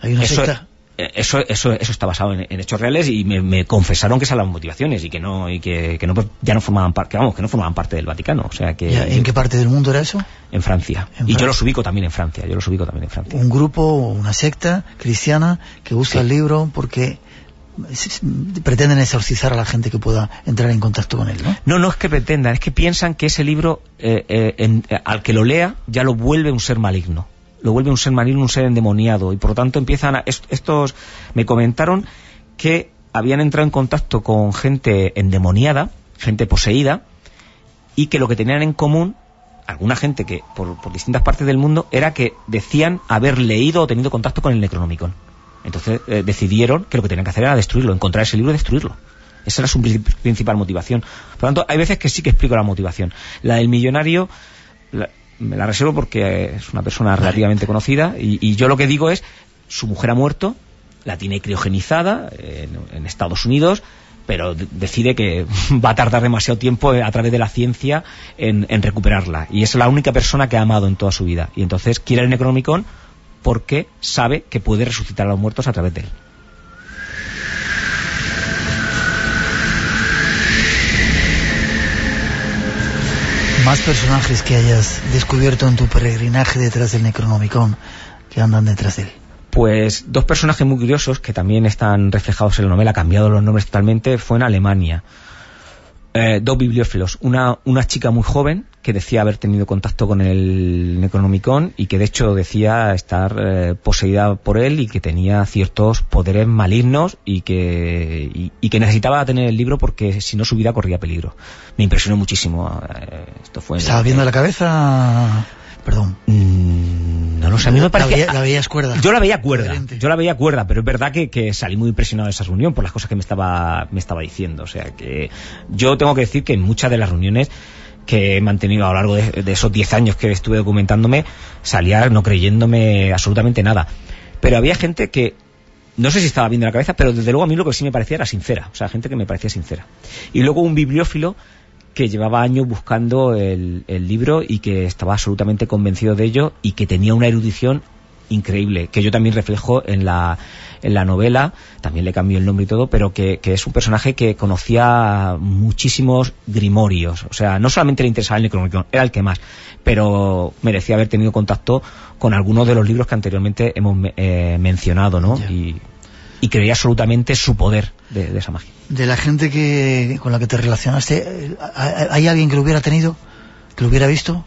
¿Hay una Eso, secta? eh, eso, eso, eso está basado en, en hechos reales y me, me confesaron que esas eran las motivaciones y que no y que, que no pues, ya no formaban parte, vamos, que no formaban parte del Vaticano, o sea que ¿En qué parte del mundo era eso? en Francia. En y yo los ubico también en Francia, yo los ubico también en Francia. Un grupo, una secta cristiana que busca Sí. el libro porque pretenden exorcizar a la gente que pueda entrar en contacto con él, ¿no? No, no es que pretendan, es que piensan que ese libro, eh, eh, eh, al que lo lea, ya lo vuelve un ser maligno. Lo vuelve un ser maligno, un ser endemoniado. Y por lo tanto empiezan a... est- Estos me comentaron que habían entrado en contacto con gente endemoniada, gente poseída, y que lo que tenían en común, alguna gente que por, por distintas partes del mundo, era que decían haber leído o tenido contacto con el Necronomicon. Entonces eh, decidieron que lo que tenían que hacer era destruirlo, encontrar ese libro y destruirlo. Esa era su pri- principal motivación. Por lo tanto, hay veces que sí que explico la motivación. La del millonario la- me la reservo porque es una persona relativamente conocida y, y yo lo que digo es, su mujer ha muerto, la tiene criogenizada en, en Estados Unidos, pero de- decide que va a tardar demasiado tiempo eh, a través de la ciencia en, en recuperarla. Y es la única persona que ha amado en toda su vida. Y entonces quiere el Necronomicon porque sabe que puede resucitar a los muertos a través de él. Más personajes que hayas descubierto en tu peregrinaje detrás del Necronomicon que andan detrás de él. Pues dos personajes muy curiosos que también están reflejados en la novela, cambiado los nombres totalmente, fue en Alemania. Eh, dos bibliófilos. Una, una chica muy joven que decía haber tenido contacto con el Necronomicon y que de hecho decía estar eh, poseída por él y que tenía ciertos poderes malignos y que, y, y que necesitaba tener el libro porque si no su vida corría peligro. Me impresionó muchísimo. eh, esto fue ¿Estaba viendo la cabeza? Perdón. Mm, no lo sé, a mí me La veía- la veías cuerda. Yo la veía cuerda, Coherente. yo la veía cuerda, pero es verdad que, que salí muy impresionado de esa reunión por las cosas que me estaba, me estaba diciendo. O sea que yo tengo que decir que en muchas de las reuniones que he mantenido a lo largo de, de esos 10 años que estuve documentándome, salía no creyéndome absolutamente nada. Pero había gente que, no sé si estaba viendo la cabeza, pero desde luego a mí lo que sí me parecía era sincera. O sea, gente que me parecía sincera. Y luego un bibliófilo que llevaba años buscando el, el libro y que estaba absolutamente convencido de ello y que tenía una erudición increíble, que yo también reflejo en la, en la novela, también le cambió el nombre y todo, pero que, es un personaje que conocía muchísimos grimorios, o sea, no solamente le interesaba el Necronomicon, era el que más, pero merecía haber tenido contacto con algunos de los libros que anteriormente hemos eh, mencionado, ¿no? Y, y creía absolutamente su poder de, esa magia. De la gente que con la que te relacionaste, ¿hay alguien que lo hubiera tenido? ¿Que lo hubiera visto?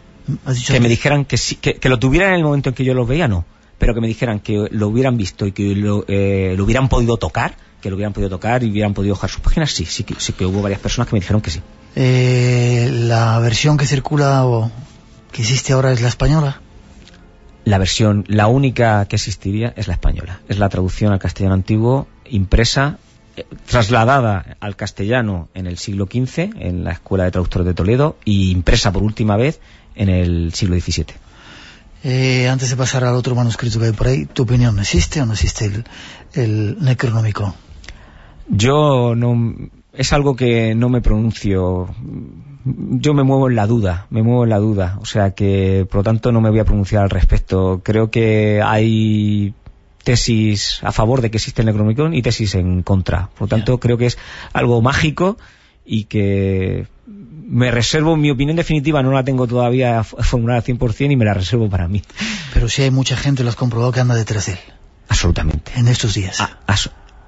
que me dijeran que, sí, que, lo tuviera en el momento en que yo lo veía, no. Pero que me dijeran que lo hubieran visto y que lo, eh, hubieran podido tocar, que lo hubieran podido tocar y hubieran podido bajar sus páginas, sí, sí, sí que hubo varias personas que me dijeron que sí. Eh, ¿La versión que circula o que existe ahora es la española? La versión, la única que existiría es la española. Es la traducción al castellano antiguo, impresa eh, trasladada al castellano en el siglo XV en la Escuela de Traductores de Toledo y impresa por última vez en el siglo XVII. Eh, antes de pasar al otro manuscrito que hay por ahí, ¿tu opinión existe o no existe el, el Necronómico? Yo no... Es algo que no me pronuncio. Yo me muevo en la duda, me muevo en la duda. O sea que, por lo tanto, no me voy a pronunciar al respecto. Creo que hay tesis a favor de que existe el Necronomicon y tesis en contra. Por lo tanto, creo que es algo mágico y que me reservo, mi opinión definitiva no la tengo todavía formulada al 100% y me la reservo para mí. Pero si hay mucha gente, lo has comprobado, que anda detrás de él. Absolutamente. En estos días. Ah, eh,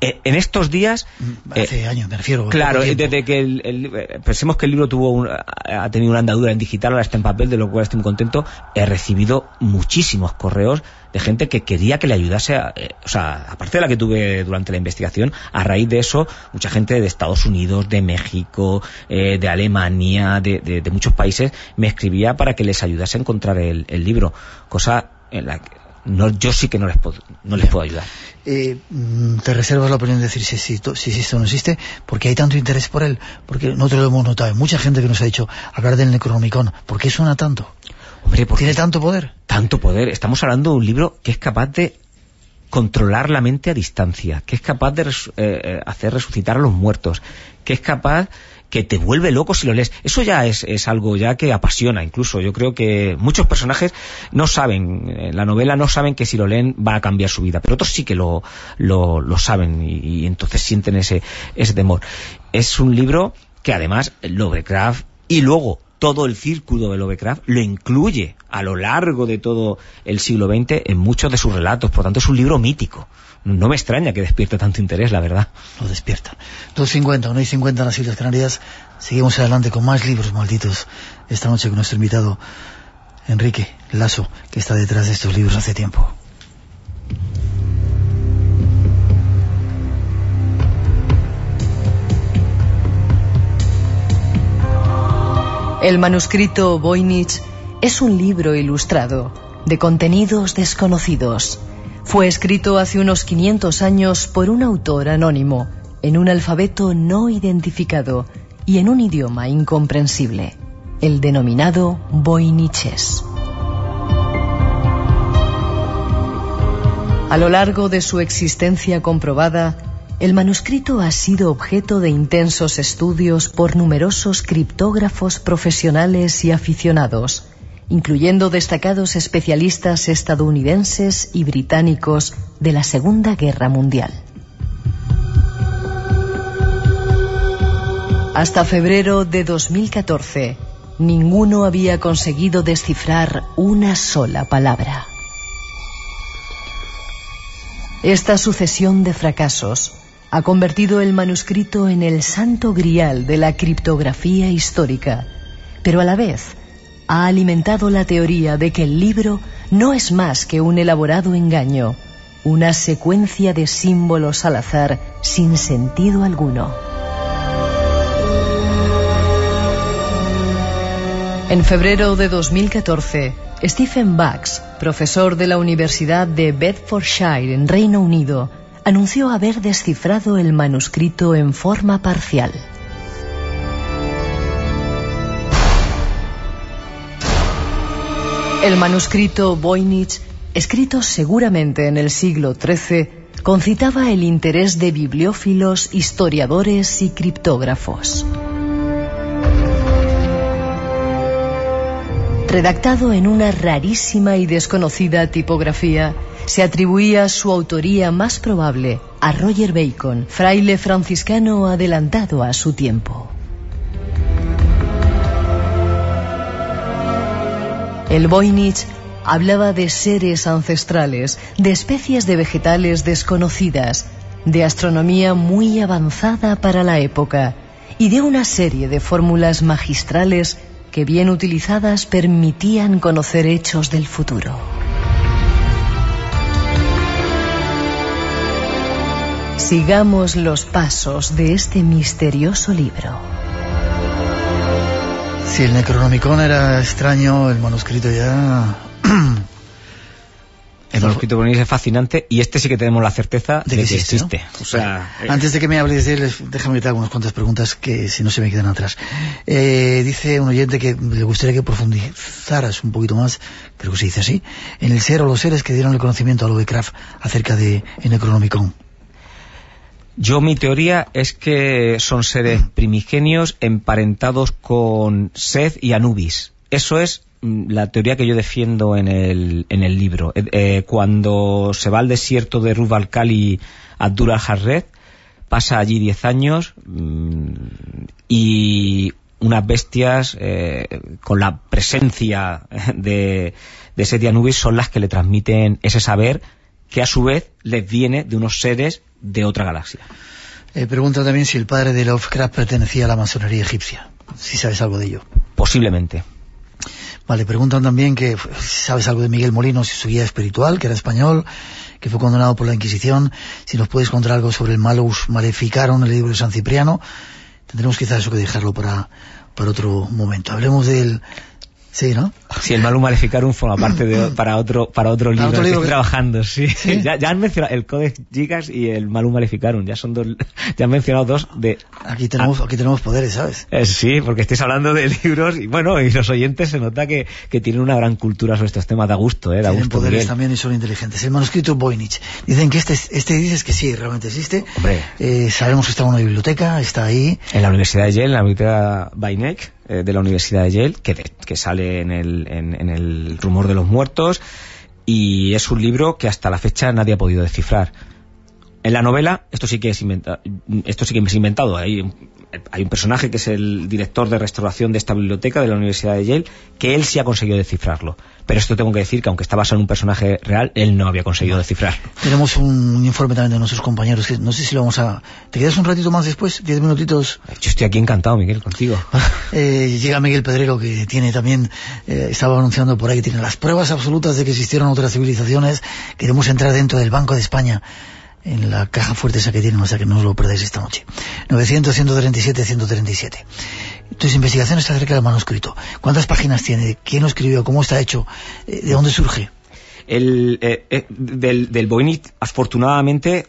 en estos días... Mm, hace eh, años, me refiero. Claro, desde que el, eh, pensemos que el libro tuvo ha tenido una andadura en digital, ahora está en papel, de lo cual estoy muy contento. He recibido muchísimos correos de gente que quería que le ayudase, a, o sea, aparte de la que tuve durante la investigación, a raíz de eso, mucha gente de Estados Unidos, de México, de Alemania, de, muchos países, me escribía para que les ayudase a encontrar el, el libro, cosa en la que no, yo sí que no les puedo, no les puedo ayudar. Eh, mm, te reservas la opinión de decir si, si, si, existe o no existe, porque hay tanto interés por él, porque nosotros lo hemos notado, hay mucha gente que nos ha dicho hablar del Necronomicon, ¿por qué suena tanto? Hombre, porque ¿Tiene tanto poder? Tanto poder, estamos hablando de un libro que es capaz de controlar la mente a distancia, que es capaz de eh, eh, hacer resucitar a los muertos, que es capaz que te vuelve loco si lo lees. Eso ya es, es, algo ya que apasiona incluso. Yo creo que muchos personajes no saben, en la novela no saben que si lo leen va a cambiar su vida, pero otros sí que lo, lo, lo saben y, entonces sienten ese, ese temor. Es un libro que además Lovecraft y luego todo el círculo de Lovecraft lo incluye a lo largo de todo el siglo XX en muchos de sus relatos, por tanto es un libro mítico no me extraña que despierte tanto interés, la verdad. Lo despierta. 2.50, 1 y 50 en las Islas Canarias. Seguimos adelante con más libros malditos. Esta noche con nuestro invitado Enrique Lazo, que está detrás de estos libros hace tiempo. El manuscrito Voynich es un libro ilustrado de contenidos desconocidos fue escrito hace unos 500 años por un autor anónimo, en un alfabeto no identificado y en un idioma incomprensible, el denominado Voiniches. A lo largo de su existencia comprobada, el manuscrito ha sido objeto de intensos estudios por numerosos criptógrafos profesionales y aficionados, incluyendo destacados especialistas estadounidenses y británicos de la Segunda Guerra Mundial. Hasta febrero de 2014, ninguno había conseguido descifrar una sola palabra. Esta sucesión de fracasos ha convertido el manuscrito en el santo grial de la criptografía histórica, pero a la vez ha alimentado la teoría de que el libro no es más que un elaborado engaño, una secuencia de símbolos al azar sin sentido alguno. En febrero de 2014, Stephen Bax, profesor de la Universidad de Bedfordshire en Reino Unido, anunció haber descifrado el manuscrito en forma parcial. El manuscrito Voynich, escrito seguramente en el siglo XIII, concitaba el interés de bibliófilos, historiadores y criptógrafos. Redactado en una rarísima y desconocida tipografía, se atribuía su autoría más probable a Roger Bacon, fraile franciscano adelantado a su tiempo. El Voynich hablaba de seres ancestrales, de especies de vegetales desconocidas, de astronomía muy avanzada para la época y de una serie de fórmulas magistrales que bien utilizadas permitían conocer hechos del futuro. Sigamos los pasos de este misterioso libro. Si el Necronomicon era extraño, el manuscrito ya... el manuscrito bonito es fascinante y este sí que tenemos la certeza de, que, existe. O sea, eh, Antes de que me hables de él, déjame que te haga unas cuantas preguntas que si no se me quedan atrás. Eh, dice un oyente que le gustaría que profundizaras un poquito más, creo que se dice así, en el ser o los seres que dieron el conocimiento a Lovecraft acerca de el Necronomicon. Yo mi teoría es que son seres primigenios emparentados con Seth y Anubis. Eso es mm, la teoría que yo defiendo en el, en el libro. Eh, eh, cuando se va al desierto de Rub Kali Abdul al pasa allí 10 años mm, y unas bestias eh, con la presencia de, de Seth y Anubis son las que le transmiten ese saber que a su vez les viene de unos seres de otra galaxia. Eh, pregunta también si el padre de Lovecraft pertenecía a la masonería egipcia. Si sabes algo de ello. Posiblemente. Vale, preguntan también que sabes algo de Miguel Molinos y su guía espiritual, que era español, que fue condenado por la Inquisición. Si nos puedes contar algo sobre el Malus Maleficaron, el libro de San Cipriano. Tendremos quizás eso que dejarlo para, para otro momento. Hablemos del, Sí, ¿no? Sí, el Malum Maleficarum forma parte de, para otro para otro libro, que estoy trabajando, sí. Ya, han mencionado el Codex Gigas y el Malum Maleficarum, ya son dos, ya han mencionado dos de... Aquí tenemos, aquí tenemos poderes, ¿sabes? Eh, sí, porque estáis hablando de libros y bueno, y los oyentes se nota que, que tienen una gran cultura sobre estos temas, da gusto, ¿eh? Da tienen poderes también y son inteligentes. El manuscrito Voynich, dicen que este, este dices que sí, realmente existe. Hombre. Eh, sabemos que está en una biblioteca, está ahí. En la Universidad de Yale, en la biblioteca Bainek eh, de la Universidad de Yale, que, que sale en el, en, el rumor de los muertos, y es un libro que hasta la fecha nadie ha podido descifrar. En la novela, esto sí que es inventado, esto sí que es inventado, hay hay un personaje que es el director de restauración de esta biblioteca de la Universidad de Yale, que él sí ha conseguido descifrarlo. Pero esto tengo que decir que aunque está basado en un personaje real, él no había conseguido descifrar. Tenemos un informe también de nuestros compañeros, que no sé si lo vamos a... ¿Te quedas un ratito más después? ¿Diez minutitos? Yo estoy aquí encantado, Miguel, contigo. eh, llega Miguel Pedrero, que tiene también, eh, estaba anunciando por ahí, que tiene las pruebas absolutas de que existieron otras civilizaciones. Queremos entrar dentro del Banco de España en la caja fuerte esa que tienen, o sea que no os lo perdáis esta noche. 900-137-137. Tus investigaciones acerca del manuscrito. ¿Cuántas páginas tiene? ¿Quién lo escribió? ¿Cómo está hecho? Eh, ¿De dónde surge? El, eh, eh, del, del Voynich, afortunadamente,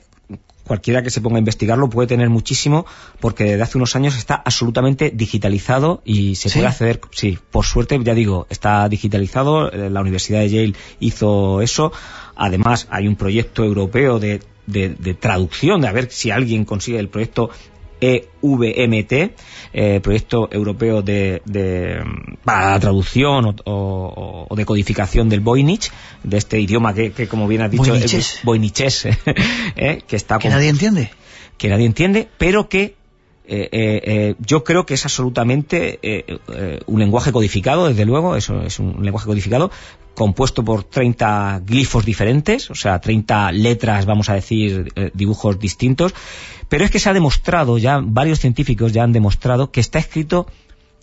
cualquiera que se ponga a investigarlo puede tener muchísimo porque desde hace unos años está absolutamente digitalizado y se puede acceder, sí, por suerte, ya digo, está digitalizado, la Universidad de Yale hizo eso, además hay un proyecto europeo de de, traducción, de a ver si alguien consigue el proyecto EVMT, eh, proyecto europeo de, para la traducción o, de codificación del Voynich, de este idioma que, como bien has dicho, es Voyniches, eh, que está... Que nadie entiende. Que nadie entiende, pero que eh, eh, yo creo que es absolutamente un lenguaje codificado, desde luego, eso es un lenguaje codificado, compuesto por 30 glifos diferentes, o sea, 30 letras, vamos a decir, eh, dibujos distintos, pero es que se ha demostrado, ya varios científicos ya han demostrado que está escrito,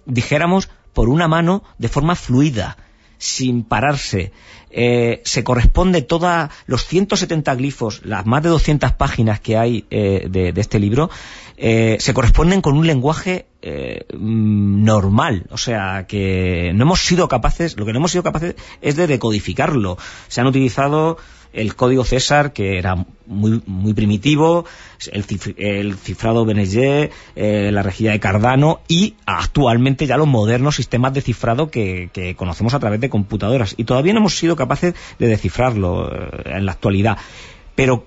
dijéramos, por una mano de forma fluida, sin pararse. Eh, se corresponde toda los 170 glifos, las más de 200 páginas que hay eh, de, este libro, eh, se corresponden con un lenguaje eh, mm, normal. O sea, que no hemos sido capaces, lo que no hemos sido capaces es de decodificarlo. Se han utilizado el código César, que era muy, muy primitivo, el, cifrado Benezé, eh, la rejilla de Cardano y actualmente ya los modernos sistemas de cifrado que, que, conocemos a través de computadoras. Y todavía no hemos sido capaces de descifrarlo en la actualidad. Pero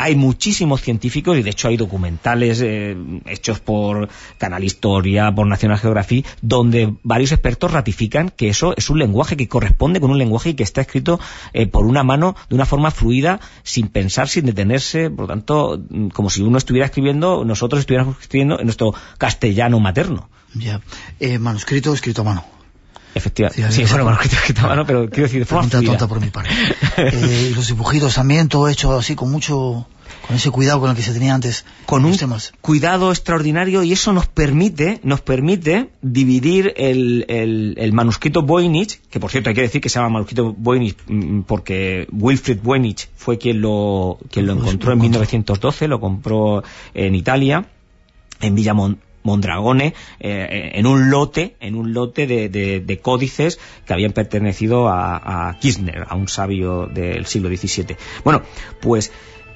hay muchísimos científicos y de hecho hay documentales eh, hechos por Canal Historia, por National Geographic, donde varios expertos ratifican que eso es un lenguaje que corresponde con un lenguaje y que está escrito eh, por una mano de una forma fluida, sin pensar, sin detenerse, por lo tanto, mm, como si uno estuviera escribiendo, nosotros estuviéramos escribiendo en nuestro castellano materno. Ya. Eh, manuscrito escrito a mano. Efectivamente. Sí, bueno, manuscrito escrito a mano, pero quiero decir de forma tonta por mi parte. Eh, los dibujitos también, todo hecho así con mucho con ese cuidado con el que se tenía antes con un temas. cuidado extraordinario y eso nos permite nos permite dividir el, el, el manuscrito Voynich que por cierto hay que decir que se llama manuscrito Voynich mm, porque Wilfrid Voynich fue quien lo quien lo encontró en lo 1912 lo compró en Italia en Villa Mon- Mondragone eh, en un lote en un lote de, de- de códices que habían pertenecido a, a Kirchner a un sabio del siglo XVII bueno pues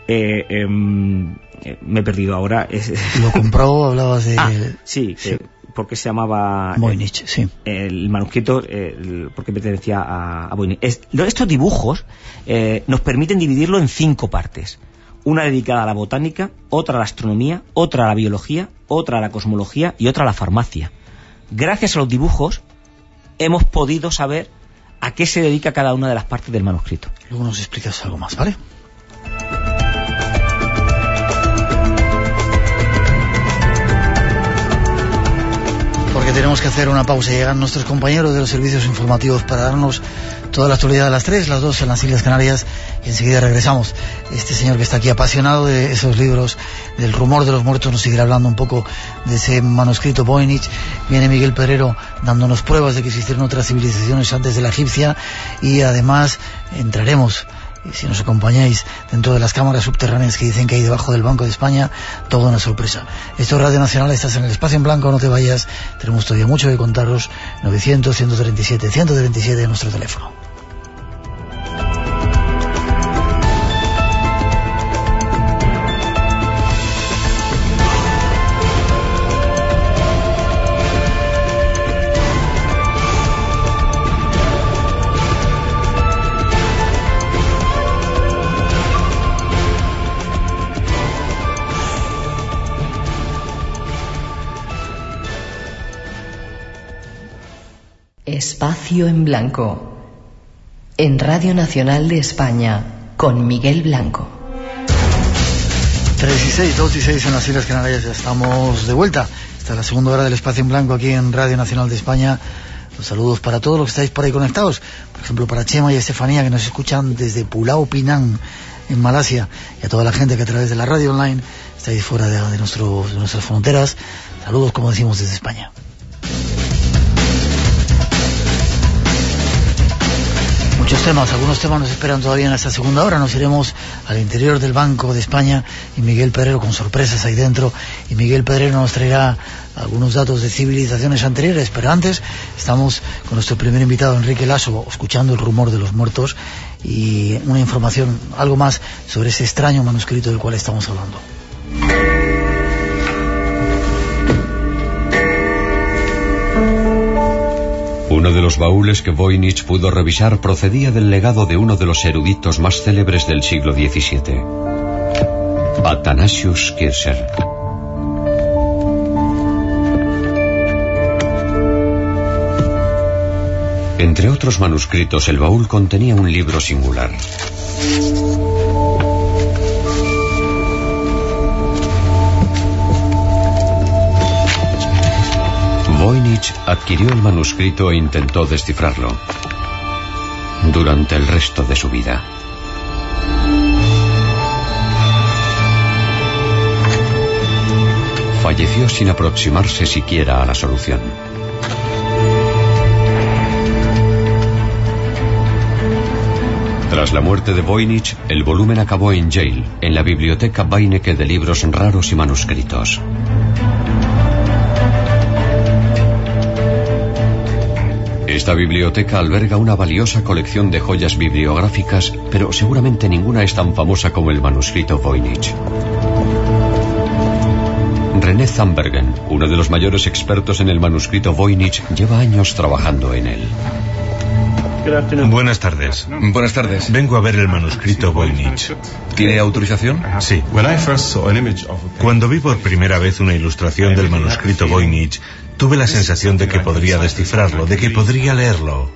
eh, em, eh, me he perdido ahora Lo compró, hablabas de Ah, sí, sí. que- porque se llamaba Voynich, sí. el manuscrito eh, el- porque pertenecía a, a Voynich. Es- lo- estos dibujos eh, nos permiten dividirlo en cinco partes. Una dedicada a la botánica, otra a la astronomía, otra a la biología, otra a la cosmología y otra a la farmacia. Gracias a los dibujos hemos podido saber a qué se dedica cada una de las partes del manuscrito. Luego nos explicas algo más, ¿vale? Porque tenemos que hacer una pausa. Llegan nuestros compañeros de los servicios informativos para darnos toda la actualidad a las 3, las 2 en las Islas Canarias y enseguida regresamos. Este señor que está aquí apasionado de esos libros, del rumor de los muertos, nos seguirá hablando un poco de ese manuscrito Voynich. Viene Miguel Pedrero dándonos pruebas de que existieron otras civilizaciones antes de la egipcia y además entraremos si nos acompañáis dentro de las cámaras subterráneas que dicen que hay debajo del Banco de España, toda una sorpresa. Esto es Radio Nacional, estás en el espacio en blanco, no te vayas, tenemos todavía mucho que contaros, 900, 137, 137 de nuestro teléfono. Espacio en Blanco. En Radio Nacional de España, con Miguel Blanco. 3 y 6, 2 y 6 en las Islas Canarias, ya estamos de vuelta. Esta es la segunda hora del espacio en blanco aquí en Radio Nacional de España. Los saludos para todos los que estáis por ahí conectados. Por ejemplo, para Chema y Estefanía que nos escuchan desde Pulau Pinang, en Malasia. Y a toda la gente que a través de la radio online estáis fuera de, de nuestro- de nuestras fronteras. Saludos, como decimos, desde España. Muchos temas, algunos temas nos esperan todavía en esta segunda hora. Nos iremos al interior del Banco de España y Miguel Pedrero con sorpresas ahí dentro. Y Miguel Pedrero nos traerá algunos datos de civilizaciones anteriores. Pero antes estamos con nuestro primer invitado, Enrique Lasso, escuchando el rumor de los muertos y una información, algo más sobre ese extraño manuscrito del cual estamos hablando. Uno de los baúles que Voynich pudo revisar procedía del legado de uno de los eruditos más célebres del siglo XVII, Athanasius Kircher. Entre otros manuscritos, el baúl contenía un libro singular. Voynich adquirió el manuscrito e intentó descifrarlo durante el resto de su vida. Falleció sin aproximarse siquiera a la solución. Tras la muerte de Voynich, el volumen acabó en Yale, en la biblioteca Beinecke de libros raros y manuscritos. Esta biblioteca alberga una valiosa colección de joyas bibliográficas, pero seguramente ninguna es tan famosa como el manuscrito Voynich. René Zambergen, uno de los mayores expertos en el manuscrito Voynich, lleva años trabajando en él. Buenas tardes. Buenas tardes. Vengo a ver el manuscrito Voynich. ¿Tiene autorización? Sí. Cuando vi por primera vez una ilustración del manuscrito Voynich, tuve la sensación de que podría descifrarlo, de que podría leerlo.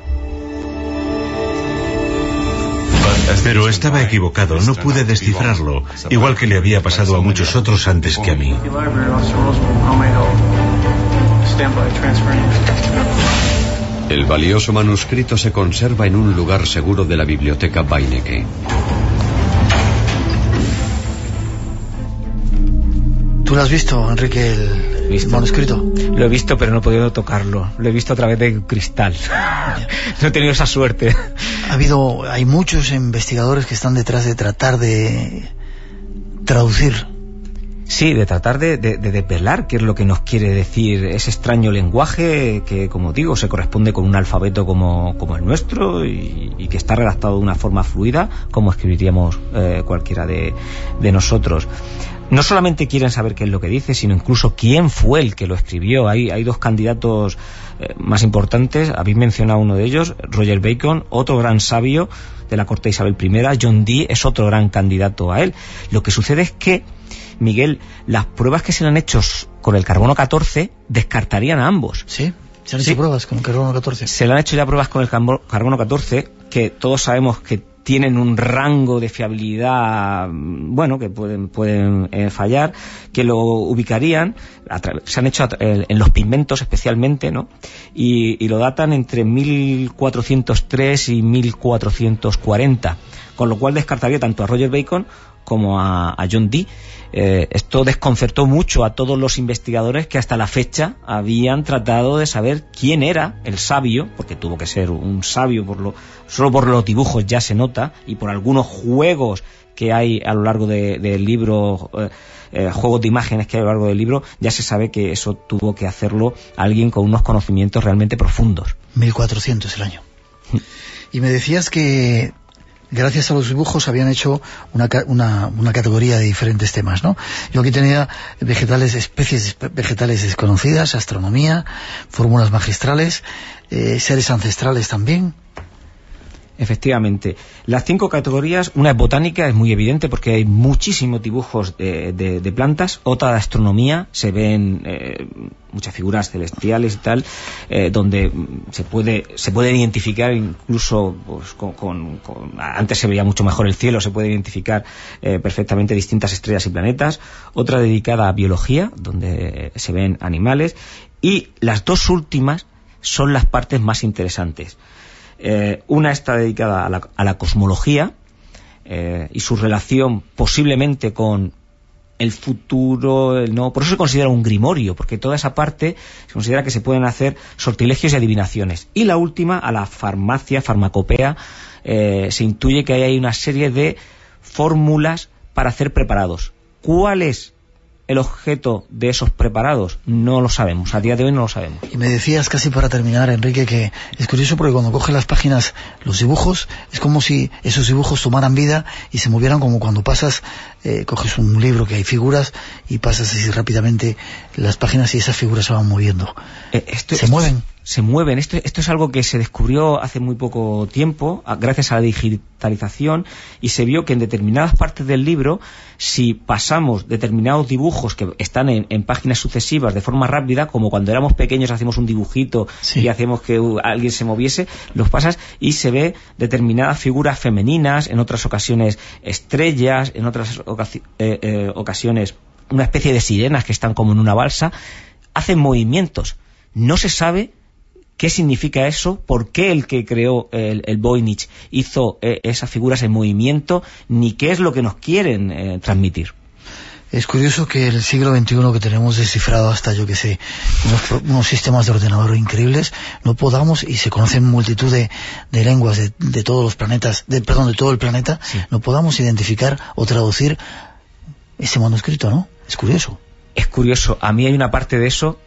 Pero estaba equivocado, no pude descifrarlo, igual que le había pasado a muchos otros antes que a mí. El valioso manuscrito se conserva en un lugar seguro de la biblioteca Beinecke. ¿Tú lo has visto, Enrique, el manuscrito? Lo he visto, pero no he podido tocarlo. Lo he visto a través de cristal. no he tenido esa suerte. Ha habido, hay muchos investigadores que están detrás de tratar de traducir Sí, de tratar de, de, de, qué es lo que nos quiere decir ese extraño lenguaje que, como digo, se corresponde con un alfabeto como, como el nuestro y, y, que está redactado de una forma fluida como escribiríamos eh, cualquiera de, de nosotros. No solamente quieren saber qué es lo que dice, sino incluso quién fue el que lo escribió. Hay, hay dos candidatos eh, más importantes, habéis mencionado uno de ellos, Roger Bacon, otro gran sabio de la corte de Isabel I, John Dee es otro gran candidato a él. Lo que sucede es que Miguel, las pruebas que se le han hecho con el carbono 14 descartarían a ambos. Sí, se han hecho sí. pruebas con el carbono 14. Se le han hecho ya pruebas con el carbono 14 que todos sabemos que tienen un rango de fiabilidad, bueno, que pueden, pueden eh, fallar, que lo ubicarían, se han hecho en los pigmentos especialmente, ¿no? Y, y lo datan entre 1403 y 1440, con lo cual descartaría tanto a Roger Bacon como a, a John Dee. Eh, esto desconcertó mucho a todos los investigadores que hasta la fecha habían tratado de saber quién era el sabio, porque tuvo que ser un sabio, por lo, solo por los dibujos ya se nota, y por algunos juegos que hay a lo largo del de libro, eh, eh, juegos de imágenes que hay a lo largo del libro, ya se sabe que eso tuvo que hacerlo alguien con unos conocimientos realmente profundos. 1400 el año. y me decías que gracias a los dibujos habían hecho una, una, una, categoría de diferentes temas, ¿no? Yo aquí tenía vegetales, especies vegetales desconocidas, astronomía, fórmulas magistrales, eh, seres ancestrales también. Efectivamente. Las cinco categorías, una es botánica, es muy evidente porque hay muchísimos dibujos de, de, plantas, otra de astronomía, se ven eh, muchas figuras celestiales y tal, eh, donde se puede, se puede identificar incluso pues, con, con, con, antes se veía mucho mejor el cielo, se puede identificar eh, perfectamente distintas estrellas y planetas, otra dedicada a biología, donde se ven animales, y las dos últimas son las partes más interesantes. Eh, una está dedicada a la, a la cosmología eh, y su relación posiblemente con el futuro, el no, por eso se considera un grimorio, porque toda esa parte se considera que se pueden hacer sortilegios y adivinaciones. Y la última, a la farmacia, farmacopea, eh, se intuye que hay una serie de fórmulas para hacer preparados. ¿Cuál es el objeto de esos preparados? No lo sabemos, a día de hoy no lo sabemos. Y me decías casi para terminar, Enrique, que es curioso porque cuando coges las páginas, los dibujos, es como si esos dibujos tomaran vida y se movieran como cuando pasas, eh, coges un libro que hay figuras y pasas así rápidamente las páginas y esas figuras se van moviendo. Eh, esto, se esto, mueven. Se mueven. Esto, esto es algo que se descubrió hace muy poco tiempo, gracias a la digitalización, y se vio que en determinadas partes del libro, si pasamos determinados dibujos que están en, en páginas sucesivas de forma rápida, como cuando éramos pequeños hacemos un dibujito sí. y hacemos que alguien se moviese, los pasas y se ve determinadas figuras femeninas, en otras ocasiones estrellas, en otras ocasi eh, eh, ocasiones una especie de sirenas que están como en una balsa, hacen movimientos. No se sabe qué significa eso, por qué el que creó el, el Voynich hizo eh, esas figuras en movimiento, ni qué es lo que nos quieren eh, transmitir. Es curioso que el siglo XXI que tenemos descifrado hasta, yo que sé, unos, unos, sistemas de ordenador increíbles, no podamos, y se conocen multitud de, de lenguas de, de, todos los planetas, de, perdón, de todo el planeta, sí. no podamos identificar o traducir ese manuscrito, ¿no? Es curioso. Es curioso. A mí hay una parte de eso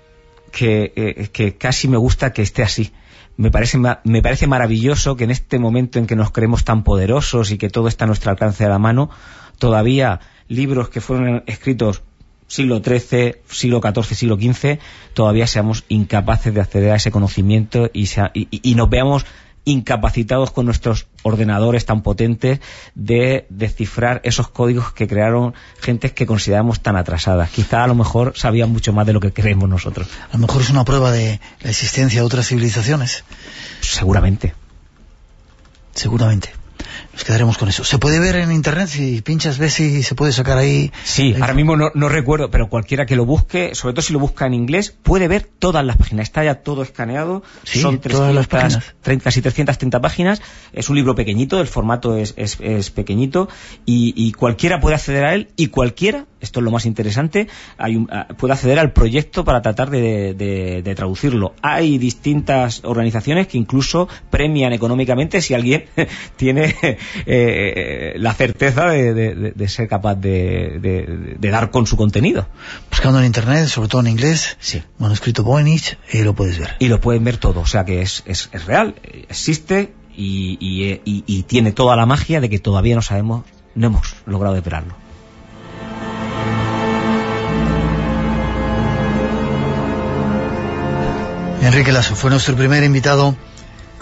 que, eh, que casi me gusta que esté así. Me parece, me parece maravilloso que en este momento en que nos creemos tan poderosos y que todo está a nuestro alcance de la mano, todavía libros que fueron escritos siglo XIII, siglo XIV, siglo XV, todavía seamos incapaces de acceder a ese conocimiento y, sea, y, y nos veamos incapacitados con nuestros ordenadores tan potentes de descifrar esos códigos que crearon gentes que consideramos tan atrasadas. Quizá a lo mejor sabían mucho más de lo que creemos nosotros. A lo mejor es una prueba de la existencia de otras civilizaciones. Seguramente. Seguramente. Nos quedaremos con eso. ¿Se puede ver en internet si pinchas, ves si se puede sacar ahí? Sí, ahora mismo no, no, recuerdo, pero cualquiera que lo busque, sobre todo si lo busca en inglés, puede ver todas las páginas. Está ya todo escaneado. Sí, Son todas las páginas. 30, casi 330 páginas. Es un libro pequeñito, el formato es, es, es pequeñito y, y, cualquiera puede acceder a él y cualquiera, esto es lo más interesante, hay un, puede acceder al proyecto para tratar de, de, de traducirlo. Hay distintas organizaciones que incluso premian económicamente si alguien tiene eh, la certeza de, de, de ser capaz de, dar con su contenido. Buscando en internet, sobre todo en inglés, sí. manuscrito Voynich, y lo puedes ver. Y lo pueden ver todo, o sea que es, es, es real, existe y, y, y, y, tiene toda la magia de que todavía no sabemos, no hemos logrado esperarlo. Enrique Lasso fue nuestro primer invitado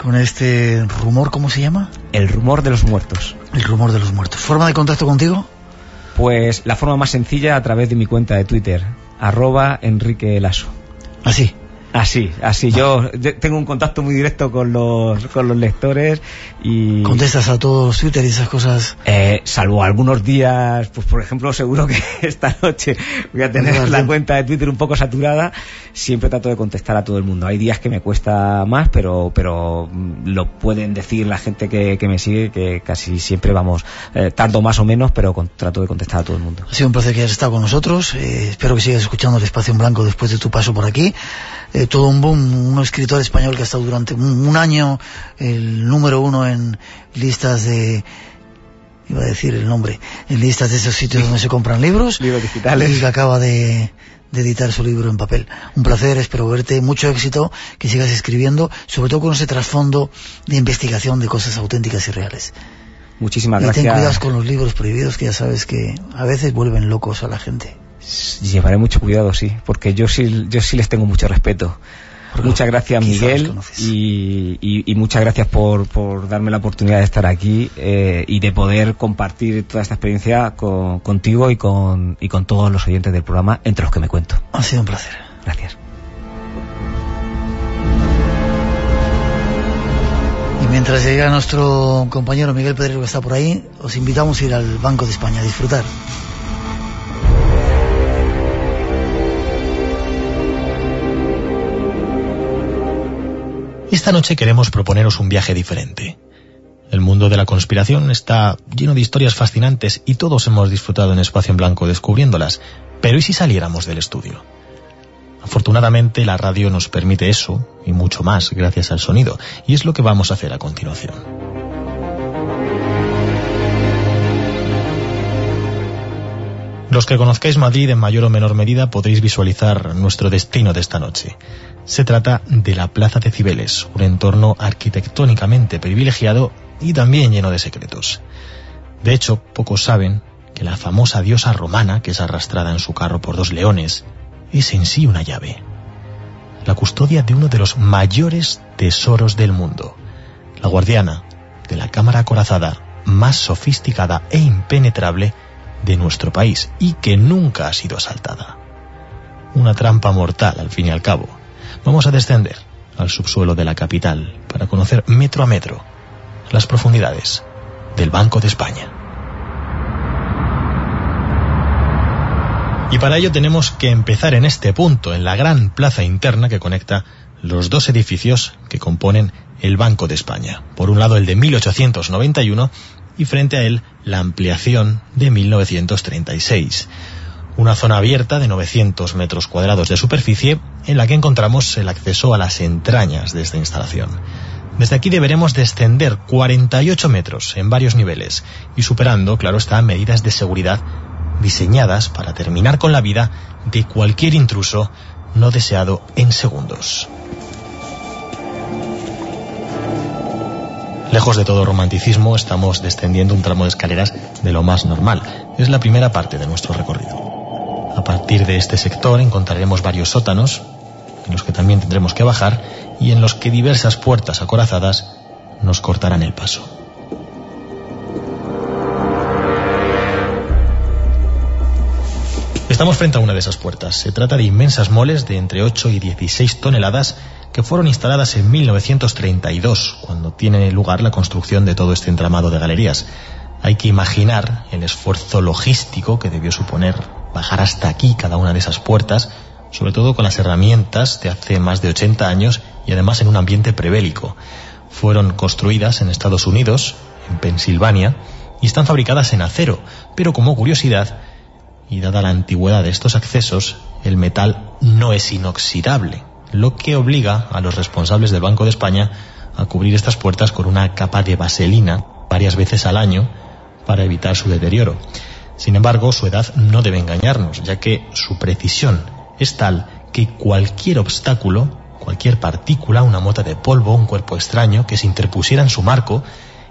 con este rumor, ¿cómo se llama? El rumor de los muertos. El rumor de los muertos. ¿Forma de contacto contigo? Pues la forma más sencilla a través de mi cuenta de Twitter, arroba Enrique Lasso. Así. Así, así. Yo tengo un contacto muy directo con los, con los lectores y... ¿Contestas a todos Twitter y esas cosas? Eh, salvo algunos días, pues por ejemplo, seguro que esta noche voy a tener la cuenta de Twitter un poco saturada. Siempre trato de contestar a todo el mundo. Hay días que me cuesta más, pero, pero lo pueden decir la gente que, que me sigue, que casi siempre vamos, eh, tanto más o menos, pero con, trato de contestar a todo el mundo. Ha sido un placer que hayas estado con nosotros. Eh, espero que sigas escuchando el Espacio en Blanco después de tu paso por aquí. Eh, todo un boom, un escritor español que ha estado durante un, un, año el número uno en listas de iba a decir el nombre en listas de esos sitios donde se compran libros libros digitales y que acaba de, de editar su libro en papel. Un placer, espero verte, mucho éxito, que sigas escribiendo, sobre todo con ese trasfondo de investigación de cosas auténticas y reales. Muchísimas y gracias. ten cuidado con los libros prohibidos, que ya sabes que a veces vuelven locos a la gente. Llevaré mucho cuidado, sí, porque yo sí, yo sí les tengo mucho respeto. Porque muchas gracias, Miguel, y, y, y, muchas gracias por, por, darme la oportunidad de estar aquí eh, y de poder compartir toda esta experiencia con, contigo y con, y con todos los oyentes del programa, entre los que me cuento. Ha sido un placer. Gracias. Y mientras llega nuestro compañero Miguel Pedrero que está por ahí, os invitamos a ir al Banco de España a disfrutar. Esta noche queremos proponeros un viaje diferente. El mundo de la conspiración está lleno de historias fascinantes y todos hemos disfrutado en Espacio en Blanco descubriéndolas. Pero ¿y si saliéramos del estudio? Afortunadamente la radio nos permite eso y mucho más gracias al sonido, y es lo que vamos a hacer a continuación. Los que conozcáis Madrid en mayor o menor medida podréis visualizar nuestro destino de esta noche. Se trata de la Plaza de Cibeles, un entorno arquitectónicamente privilegiado y también lleno de secretos. De hecho, pocos saben que la famosa diosa romana, que es arrastrada en su carro por dos leones, es en sí una llave. La custodia de uno de los mayores tesoros del mundo, la guardiana de la cámara acorazada más sofisticada e impenetrable de nuestro país y que nunca ha sido asaltada. Una trampa mortal, al fin y al cabo. Vamos a descender al subsuelo de la capital para conocer metro a metro las profundidades del Banco de España. Y para ello tenemos que empezar en este punto, en la gran plaza interna que conecta los dos edificios que componen el Banco de España. Por un lado el de 1891 y frente a él la ampliación de 1936. Una zona abierta de 900 metros cuadrados de superficie en la que encontramos el acceso a las entrañas de esta instalación. Desde aquí deberemos descender 48 metros en varios niveles y superando, claro está, medidas de seguridad diseñadas para terminar con la vida de cualquier intruso no deseado en segundos. Lejos de todo romanticismo, estamos descendiendo un tramo de escaleras de lo más normal. Es la primera parte de nuestro recorrido. A partir de este sector encontraremos varios sótanos, en los que también tendremos que bajar, y en los que diversas puertas acorazadas nos cortarán el paso. Estamos frente a una de esas puertas. Se trata de inmensas moles de entre 8 y 16 toneladas que fueron instaladas en 1932, cuando tiene lugar la construcción de todo este entramado de galerías. Hay que imaginar el esfuerzo logístico que debió suponer bajar hasta aquí cada una de esas puertas, sobre todo con las herramientas de hace más de 80 años y además en un ambiente prebélico. Fueron construidas en Estados Unidos, en Pensilvania, y están fabricadas en acero, pero como curiosidad, y dada la antigüedad de estos accesos, el metal no es inoxidable, lo que obliga a los responsables del Banco de España a cubrir estas puertas con una capa de vaselina varias veces al año para evitar su deterioro. Sin embargo, su edad no debe engañarnos, ya que su precisión es tal que cualquier obstáculo, cualquier partícula, una mota de polvo, un cuerpo extraño que se interpusiera en su marco,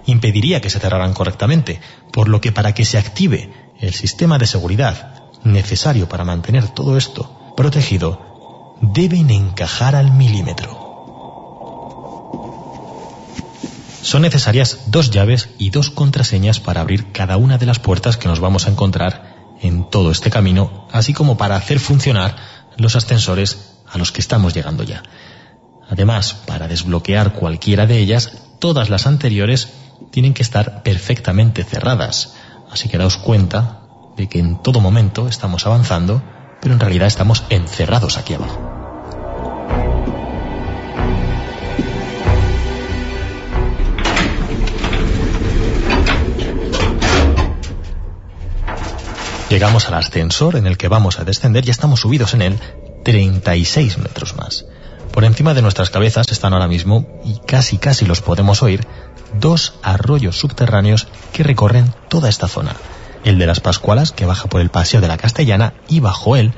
impediría que se cerraran correctamente, por lo que para que se active el sistema de seguridad necesario para mantener todo esto protegido deben encajar al milímetro. Son necesarias dos llaves y dos contraseñas para abrir cada una de las puertas que nos vamos a encontrar en todo este camino, así como para hacer funcionar los ascensores a los que estamos llegando ya. Además, para desbloquear cualquiera de ellas, todas las anteriores tienen que estar perfectamente cerradas. Así que daos cuenta de que en todo momento estamos avanzando, pero en realidad estamos encerrados aquí abajo. Llegamos al ascensor en el que vamos a descender y estamos subidos en él 36 metros más. Por encima de nuestras cabezas están ahora mismo, y casi casi los podemos oír, dos arroyos subterráneos que recorren toda esta zona. El de las Pascualas, que baja por el Paseo de la Castellana, y bajo él,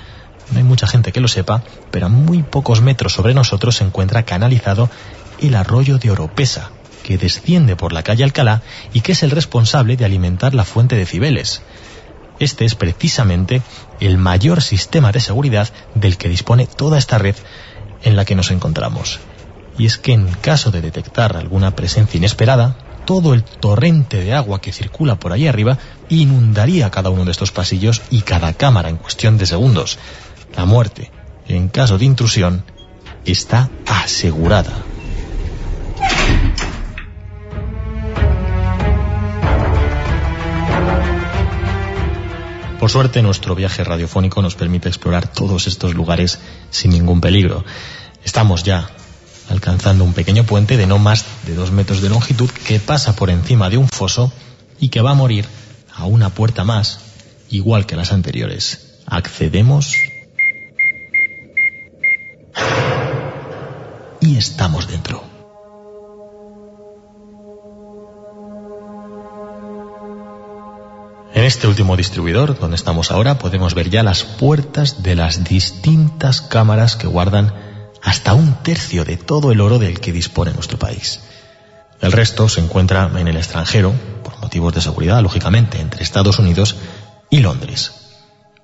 no hay mucha gente que lo sepa, pero a muy pocos metros sobre nosotros se encuentra canalizado el arroyo de Oropesa, que desciende por la calle Alcalá y que es el responsable de alimentar la fuente de Cibeles. Este es precisamente el mayor sistema de seguridad del que dispone toda esta red en la que nos encontramos y es que en caso de detectar alguna presencia inesperada, todo el torrente de agua que circula por ahí arriba inundaría cada uno de estos pasillos y cada cámara en cuestión de segundos. La muerte, en caso de intrusión, está asegurada. Por suerte, nuestro viaje radiofónico nos permite explorar todos estos lugares sin ningún peligro. Estamos ya alcanzando un pequeño puente de no más de dos metros de longitud que pasa por encima de un foso y que va a morir a una puerta más, igual que las anteriores. Accedemos y estamos dentro. En este último distribuidor, donde estamos ahora, podemos ver ya las puertas de las distintas cámaras que guardan hasta un tercio de todo el oro del que dispone nuestro país. El resto se encuentra en el extranjero, por motivos de seguridad, lógicamente, entre Estados Unidos y Londres.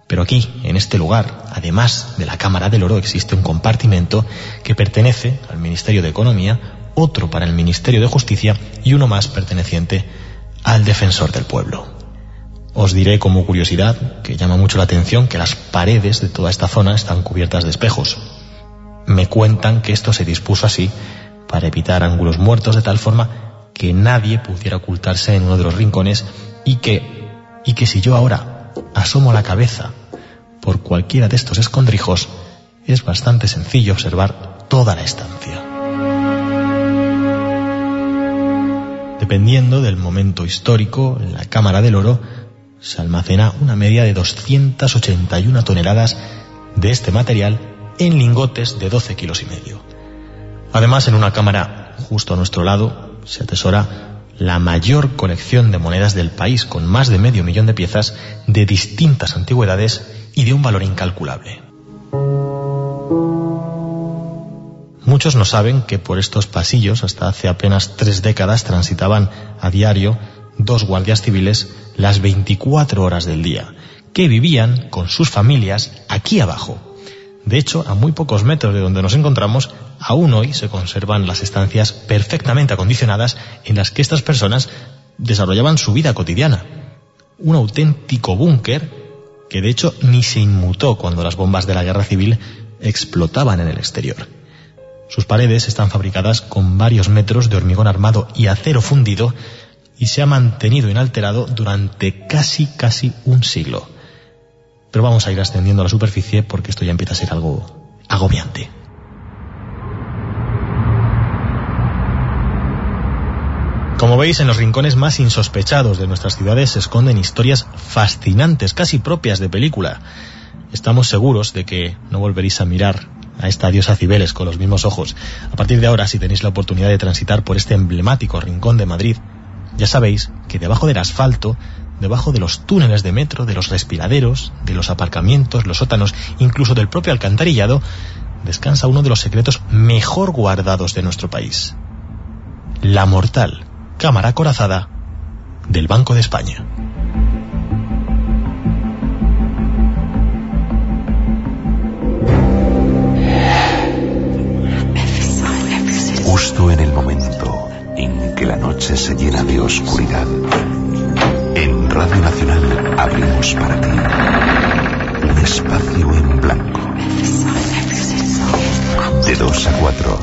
Pero aquí, en este lugar, además de la Cámara del Oro, existe un compartimento que pertenece al Ministerio de Economía, otro para el Ministerio de Justicia y uno más perteneciente al Defensor del Pueblo. Os diré como curiosidad que llama mucho la atención que las paredes de toda esta zona están cubiertas de espejos, me cuentan que esto se dispuso así para evitar ángulos muertos de tal forma que nadie pudiera ocultarse en uno de los rincones y que, y que si yo ahora asomo la cabeza por cualquiera de estos escondrijos, es bastante sencillo observar toda la estancia. Dependiendo del momento histórico, en la Cámara del Oro se almacena una media de 281 toneladas de este material en lingotes de 12 kilos y medio. Además, en una cámara justo a nuestro lado se atesora la mayor colección de monedas del país, con más de medio millón de piezas de distintas antigüedades y de un valor incalculable. Muchos no saben que por estos pasillos, hasta hace apenas tres décadas, transitaban a diario dos guardias civiles las 24 horas del día, que vivían con sus familias aquí abajo, De hecho, a muy pocos metros de donde nos encontramos, aún hoy se conservan las estancias perfectamente acondicionadas en las que estas personas desarrollaban su vida cotidiana. Un auténtico búnker que de hecho ni se inmutó cuando las bombas de la guerra civil explotaban en el exterior. Sus paredes están fabricadas con varios metros de hormigón armado y acero fundido y se ha mantenido inalterado durante casi casi un siglo. Pero vamos a ir ascendiendo a la superficie porque esto ya empieza a ser algo agobiante. Como veis, en los rincones más insospechados de nuestras ciudades se esconden historias fascinantes, casi propias de película. Estamos seguros de que no volveréis a mirar a esta diosa Cibeles con los mismos ojos. A partir de ahora, si tenéis la oportunidad de transitar por este emblemático rincón de Madrid, ya sabéis que debajo del asfalto, debajo de los túneles de metro, de los respiraderos, de los aparcamientos, los sótanos, incluso del propio alcantarillado, descansa uno de los secretos mejor guardados de nuestro país. La mortal cámara corazada del Banco de España. Justo en el momento en que la noche se llena de oscuridad, Radio Nacional abrimos para ti un espacio en blanco. De 2 a 4,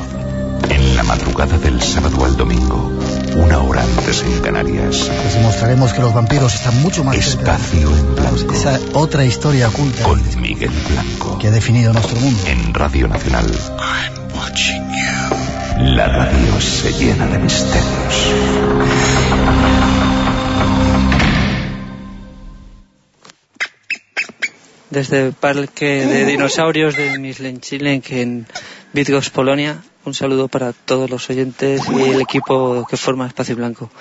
en la madrugada del sábado al domingo una hora antes en Canarias. Pues demostraremos que los vampiros están mucho más Espacio en blanco. Esa otra historia oculta. Con Miguel Blanco. Que ha definido nuestro mundo. En Radio Nacional. La radio se llena de misterios. Desde el Parque de Dinosaurios de Mislenchilenk en Bydgoszcz, Polonia, un saludo para todos los oyentes y el equipo que forma Espacio Blanco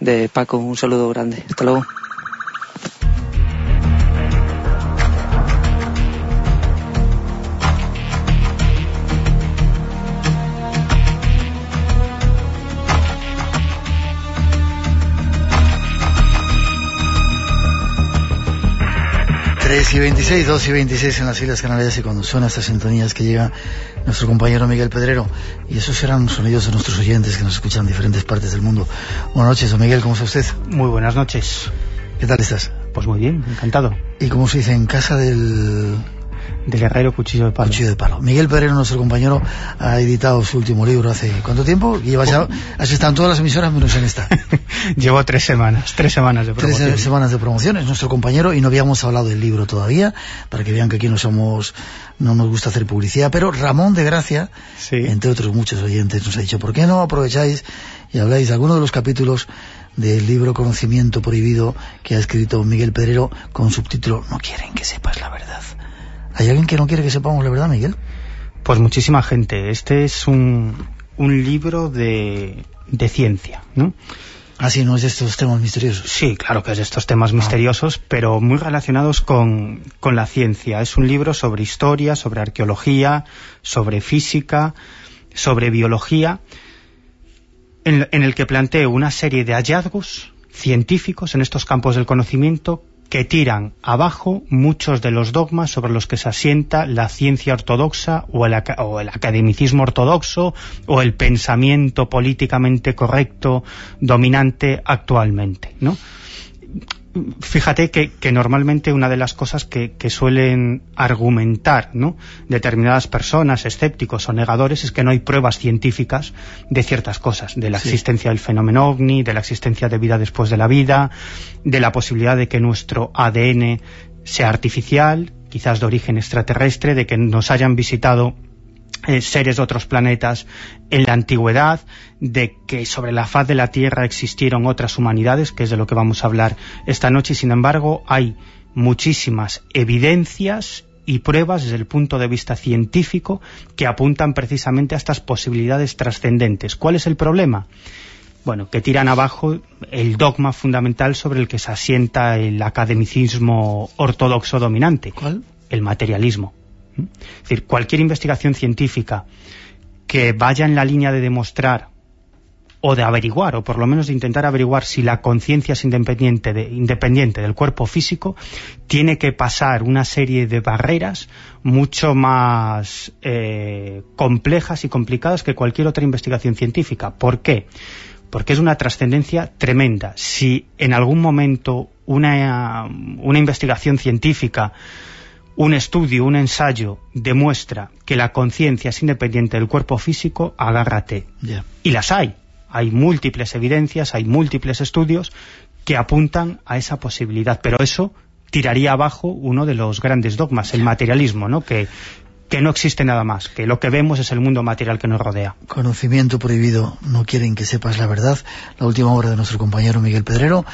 de Paco. Un saludo grande. Hasta luego. 3 y 26, 2 y 26 en las Islas Canarias y cuando suena estas sintonías que llega nuestro compañero Miguel Pedrero y esos serán sonidos de nuestros oyentes que nos escuchan en diferentes partes del mundo. Buenas noches, don Miguel, ¿cómo está usted? Muy buenas noches. ¿Qué tal estás? Pues muy bien, encantado. ¿Y cómo se dice en casa del de Guerrero Cuchillo de Palo. Cuchillo de Palo. Miguel Pedrero, nuestro compañero, ha editado su último libro hace ¿cuánto tiempo? Lleva ya, has estado en todas las emisoras menos en esta. Llevo tres semanas, tres semanas de promoción. Tres semanas de promoción, es nuestro compañero y no habíamos hablado del libro todavía, para que vean que aquí no somos, no nos gusta hacer publicidad, pero Ramón de Gracia, entre otros muchos oyentes, nos ha dicho, ¿por qué no aprovecháis y habláis de alguno de los capítulos del libro Conocimiento Prohibido que ha escrito Miguel Pedrero con subtítulo No quieren que sepas la verdad? ¿Hay alguien que no quiere que sepamos la verdad, Miguel? Pues muchísima gente. Este es un, un libro de, de ciencia, ¿no? Ah, sí, no es de estos temas misteriosos. Sí, claro que es de estos temas ah. misteriosos, pero muy relacionados con, con, la ciencia. Es un libro sobre historia, sobre arqueología, sobre física, sobre biología, en, en el que planteo una serie de hallazgos científicos en estos campos del conocimiento que tiran abajo muchos de los dogmas sobre los que se asienta la ciencia ortodoxa o el, o el, academicismo ortodoxo o el pensamiento políticamente correcto dominante actualmente, ¿no? Fíjate que, normalmente una de las cosas que, suelen argumentar ¿no? determinadas personas, escépticos o negadores, es que no hay pruebas científicas de ciertas cosas, de la existencia del fenómeno ovni, de la existencia de vida después de la vida, de la posibilidad de que nuestro ADN sea artificial, quizás de origen extraterrestre, de que nos hayan visitado eh, seres de otros planetas en la antigüedad, de que sobre la faz de la Tierra existieron otras humanidades, que es de lo que vamos a hablar esta noche, y sin embargo hay muchísimas evidencias y pruebas desde el punto de vista científico que apuntan precisamente a estas posibilidades trascendentes. ¿Cuál es el problema? Bueno, que tiran abajo el dogma fundamental sobre el que se asienta el academicismo ortodoxo dominante. ¿Cuál? El materialismo. Es decir, cualquier investigación científica que vaya en la línea de demostrar o de averiguar, o por lo menos de intentar averiguar si la conciencia es independiente, de, independiente del cuerpo físico, tiene que pasar una serie de barreras mucho más eh, complejas y complicadas que cualquier otra investigación científica. ¿Por qué? Porque es una trascendencia tremenda. Si en algún momento una investigación científica un estudio, un ensayo demuestra que la conciencia es independiente del cuerpo físico, agárrate. Y las hay. Hay múltiples evidencias, hay múltiples estudios que apuntan a esa posibilidad. Pero eso tiraría abajo uno de los grandes dogmas, el materialismo, ¿no? que que no existe nada más, que lo que vemos es el mundo material que nos rodea. Conocimiento prohibido, no quieren que sepas la verdad. La última obra de nuestro compañero Miguel Pedrero.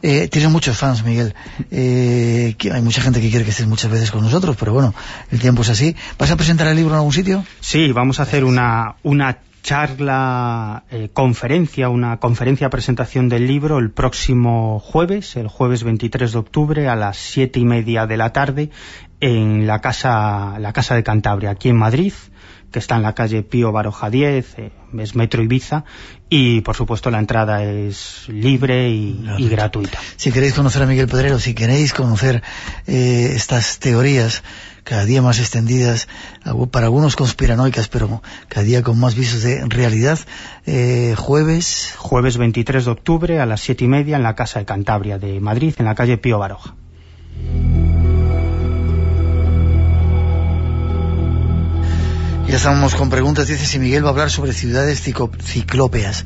Eh, tienes muchos fans, Miguel. Eh, hay mucha gente que quiere que estés muchas veces con nosotros, pero bueno, el tiempo es así. ¿Vas a presentar el libro en algún sitio? Sí, vamos a hacer una, una charla, eh, conferencia, una conferencia presentación del libro el próximo jueves, el jueves 23 de octubre a las siete y media de la tarde en la casa, la casa de Cantabria, aquí en Madrid, que está en la calle Pío Baroja 10, eh, es Metro Ibiza, y por supuesto la entrada es libre y, gratuita. Si queréis conocer a Miguel Pedrero, si queréis conocer eh, estas teorías cada día más extendidas, para algunos conspiranoicas, pero cada día con más visos de realidad, eh, jueves... Jueves 23 de octubre a las siete y media en la Casa de Cantabria de Madrid, en la calle Pío Baroja. Ya estamos con preguntas. Dice si Miguel va a hablar sobre ciudades ciclópeas.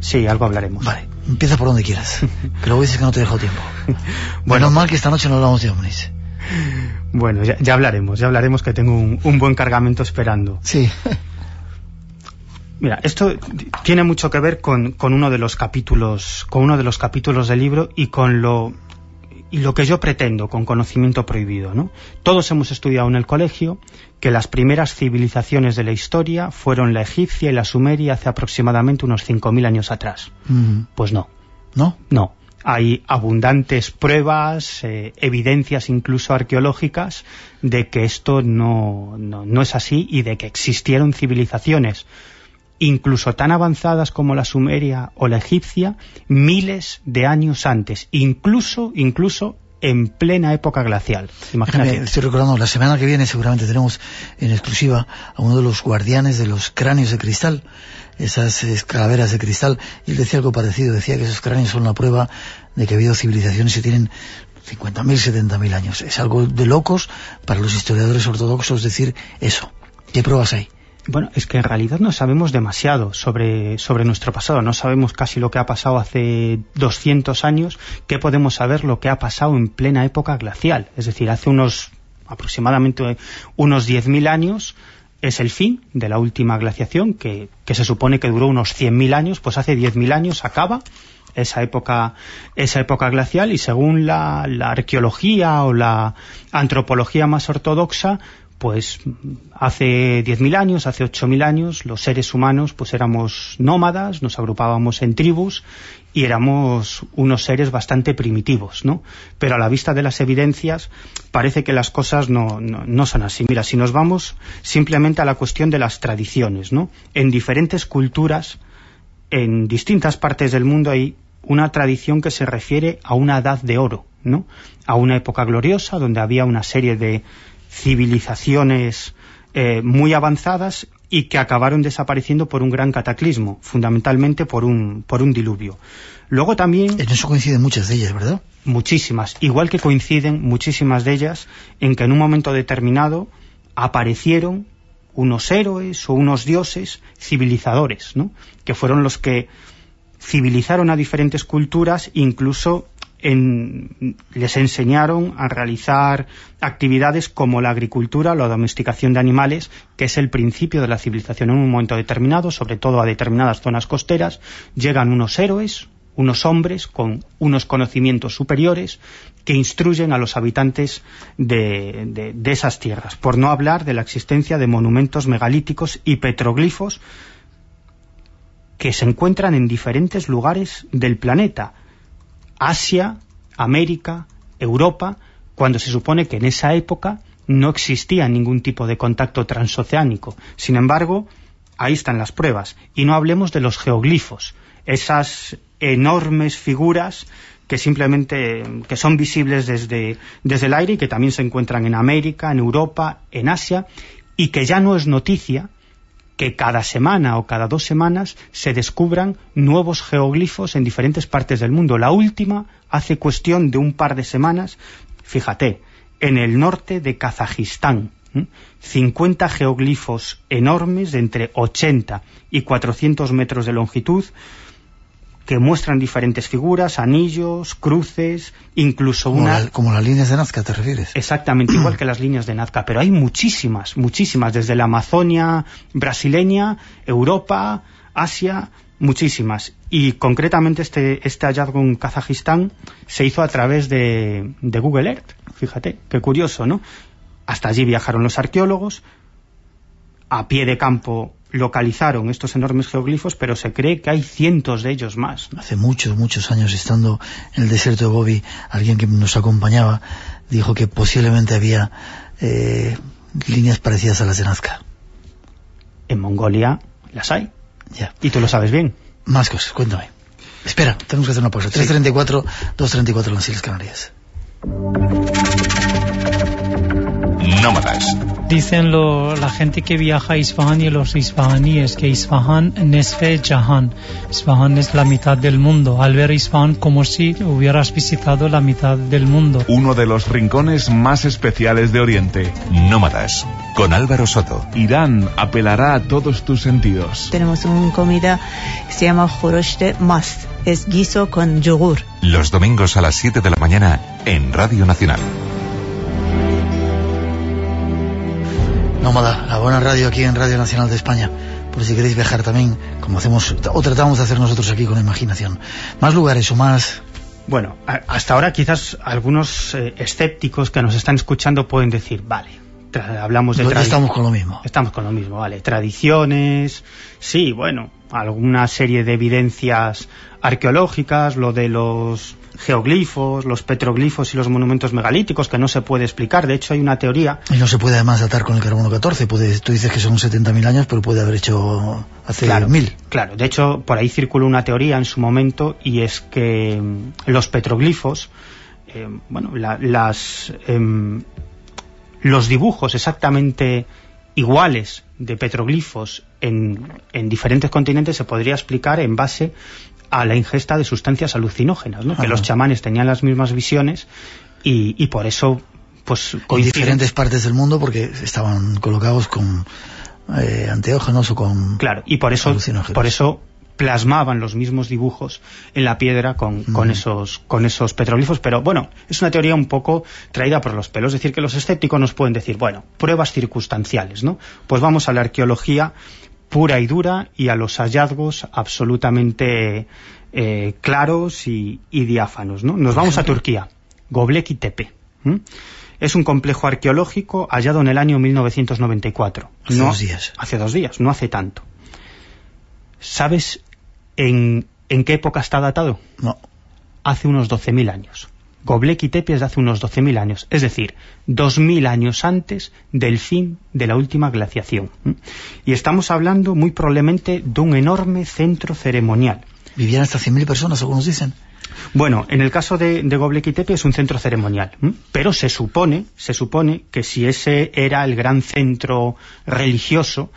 Sí, algo hablaremos. Vale, empieza por donde quieras. que luego dices que no te dejo tiempo. bueno, mal que esta noche no hablamos de ovnis. Bueno, ya, hablaremos, ya hablaremos que tengo un, buen cargamento esperando. Sí. Mira, esto tiene mucho que ver con, con, uno de los capítulos, con uno de los capítulos del libro y con lo y lo que yo pretendo con conocimiento prohibido. ¿no? Todos hemos estudiado en el colegio que las primeras civilizaciones de la historia fueron la egipcia y la sumeria hace aproximadamente unos 5.000 años atrás. Mm. Pues no. ¿No? No. Hay abundantes pruebas, eh, evidencias incluso arqueológicas de que esto no, no, no es así y de que existieron civilizaciones incluso tan avanzadas como la sumeria o la egipcia, miles de años antes, incluso, incluso en plena época glacial. Imagínate. estoy recordando, la semana que viene seguramente tenemos en exclusiva a uno de los guardianes de los cráneos de cristal, esas calaveras de cristal, y él decía algo parecido, decía que esos cráneos son la prueba de que ha habido civilizaciones que tienen 50.000, 70.000 años. Es algo de locos para los historiadores ortodoxos decir eso. ¿Qué pruebas hay? Bueno, es que en realidad no sabemos demasiado sobre, sobre nuestro pasado, no sabemos casi lo que ha pasado hace 200 años, ¿qué podemos saber lo que ha pasado en plena época glacial? Es decir, hace unos aproximadamente unos 10.000 años es el fin de la última glaciación, que, que se supone que duró unos 100.000 años, pues hace 10.000 años acaba esa época, esa época glacial y según la, la arqueología o la antropología más ortodoxa, pues hace 10.000 años, hace 8.000 años, los seres humanos pues éramos nómadas, nos agrupábamos en tribus y éramos unos seres bastante primitivos, ¿no? Pero a la vista de las evidencias parece que las cosas no, no, son así. Mira, si nos vamos simplemente a la cuestión de las tradiciones, ¿no? En diferentes culturas, en distintas partes del mundo hay una tradición que se refiere a una edad de oro, ¿no? A una época gloriosa donde había una serie de civilizaciones eh, muy avanzadas y que acabaron desapareciendo por un gran cataclismo, fundamentalmente por un, por un diluvio. Luego también... En eso coinciden muchas de ellas, ¿verdad? Muchísimas. Igual que coinciden muchísimas de ellas en que en un momento determinado aparecieron unos héroes o unos dioses civilizadores, ¿no? que fueron los que civilizaron a diferentes culturas, incluso les enseñaron a realizar actividades como la agricultura, la domesticación de animales, que es el principio de la civilización. En un momento determinado, sobre todo a determinadas zonas costeras, llegan unos héroes, unos hombres con unos conocimientos superiores que instruyen a los habitantes de, de esas tierras, por no hablar de la existencia de monumentos megalíticos y petroglifos que se encuentran en diferentes lugares del planeta, Asia, América, Europa, cuando se supone que en esa época no existía ningún tipo de contacto transoceánico. Sin embargo, ahí están las pruebas. Y no hablemos de los geoglifos, esas enormes figuras que simplemente que son visibles desde, desde el aire y que también se encuentran en América, en Europa, en Asia, y que ya no es noticia que cada semana o cada dos semanas se descubran nuevos geoglifos en diferentes partes del mundo. La última, hace cuestión de un par de semanas, fíjate, en el norte de Kazajistán. 50 geoglifos enormes de entre 80 y 400 metros de longitud, que muestran diferentes figuras, anillos, cruces, incluso una... como las líneas de Nazca, ¿te refieres? Exactamente, igual que las líneas de Nazca, pero hay muchísimas, muchísimas, desde la Amazonia brasileña, Europa, Asia, muchísimas. Y concretamente este, este hallazgo en Kazajistán se hizo a través de, de Google Earth, fíjate, qué curioso, ¿no? Hasta allí viajaron los arqueólogos, a pie de campo localizaron estos enormes geoglifos, pero se cree que hay cientos de ellos más. Hace muchos, muchos años, estando en el desierto de Gobi, alguien que nos acompañaba dijo que posiblemente había eh, líneas parecidas a las de Nazca. En Mongolia las hay. Ya. Y tú lo sabes bien. Más cosas, cuéntame. Espera, tenemos que hacer una pausa. 334, 234 en las Islas Canarias. Nómadas. Dicen lo, la gente que viaja a Isfahan y los isfahaníes que Isfahan Nesfe Jahan. Isfahan es la mitad del mundo. Al ver Isfahan como si hubieras visitado la mitad del mundo. Uno de los rincones más especiales de Oriente. Nómadas. Con Álvaro Soto. Irán apelará a todos tus sentidos. Tenemos una comida que se llama joroshte mast. Es guiso con yogur. Los domingos a las 7 de la mañana en Radio Nacional. Nómada, la buena radio aquí en Radio Nacional de España. Por si queréis viajar también, como hacemos o tratamos de hacer nosotros aquí con imaginación. Más lugares o más... Bueno, hasta ahora quizás algunos eh, escépticos que nos están escuchando pueden decir, vale, hablamos de... Estamos con lo mismo. Estamos con lo mismo, vale. Tradiciones, sí, bueno, alguna serie de evidencias arqueológicas, lo de los geoglifos, los petroglifos y los monumentos megalíticos que no se puede explicar. De hecho, hay una teoría... Y no se puede además datar con el carbono 14. Puede, tú dices que son 70.000 años, pero puede haber hecho hace claro, mil. Claro, de hecho, por ahí circuló una teoría en su momento y es que mm, los petroglifos, eh, bueno, la, las, eh, los dibujos exactamente iguales de petroglifos en, en, diferentes continentes se podría explicar en base a la ingesta de sustancias alucinógenas, ¿no? que los chamanes tenían las mismas visiones y, y por eso pues en diferentes partes del mundo porque estaban colocados con eh, anteógenos o con claro y por eso por eso plasmaban los mismos dibujos en la piedra con, mm. con, esos, con esos petroglifos, pero bueno, es una teoría un poco traída por los pelos, es decir, que los escépticos nos pueden decir, bueno, pruebas circunstanciales, ¿no? Pues vamos a la arqueología pura y dura y a los hallazgos absolutamente eh, claros y, y, diáfanos, ¿no? Nos vamos a Turquía, Göbekli Tepe. Es un complejo arqueológico hallado en el año 1994. Hace no, dos días. Hace dos días, no hace tanto. ¿Sabes en, en qué época está datado? No. Hace unos 12.000 años. Göbekli Tepe es de hace unos 12.000 años, es decir, 2.000 años antes del fin de la última glaciación. Y estamos hablando muy probablemente de un enorme centro ceremonial. ¿Vivían hasta 100.000 personas, algunos dicen? Bueno, en el caso de, de Göbekli Tepe es un centro ceremonial, pero se supone, se supone que si ese era el gran centro religioso,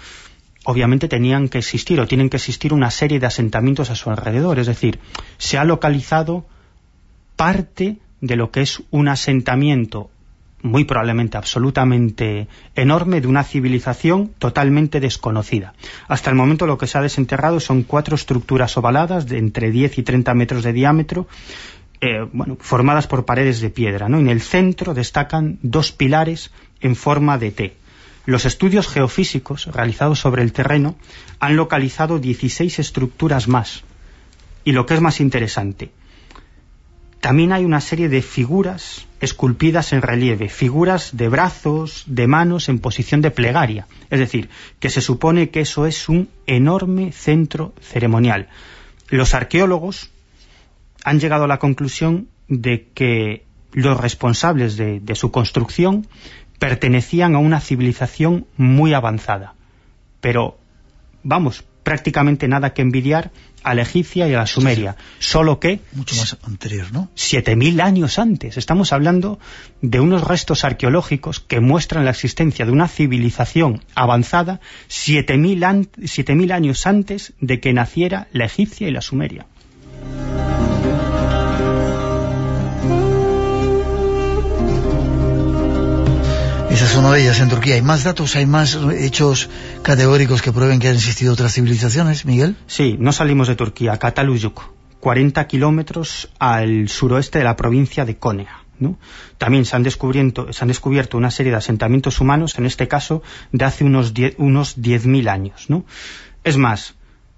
obviamente tenían que existir o tienen que existir una serie de asentamientos a su alrededor, es decir, se ha localizado parte de lo que es un asentamiento muy probablemente absolutamente enorme de una civilización totalmente desconocida. Hasta el momento lo que se ha desenterrado son cuatro estructuras ovaladas de entre 10 y 30 metros de diámetro eh, bueno, formadas por paredes de piedra. ¿no? En el centro destacan dos pilares en forma de T. Los estudios geofísicos realizados sobre el terreno han localizado 16 estructuras más. Y lo que es más interesante, también hay una serie de figuras esculpidas en relieve, figuras de brazos, de manos en posición de plegaria. Es decir, que se supone que eso es un enorme centro ceremonial. Los arqueólogos han llegado a la conclusión de que los responsables de, su construcción pertenecían a una civilización muy avanzada. Pero vamos, prácticamente nada que envidiar a la egipcia y a la sumeria, solo que... Mucho más anterior, ¿no? 7.000 años antes. Estamos hablando de unos restos arqueológicos que muestran la existencia de una civilización avanzada 7.000 años antes de que naciera la egipcia y la sumeria. De ellas en Turquía. ¿Hay más datos? ¿Hay más hechos categóricos que prueben que han existido otras civilizaciones, Miguel? Sí, no salimos de Turquía. Kataluyuk, 40 kilómetros al suroeste de la provincia de. ¿no? También se han, descubierto, se han descubierto una serie de asentamientos humanos, en este caso de hace unos 10.000 unos años. ¿no? Es más,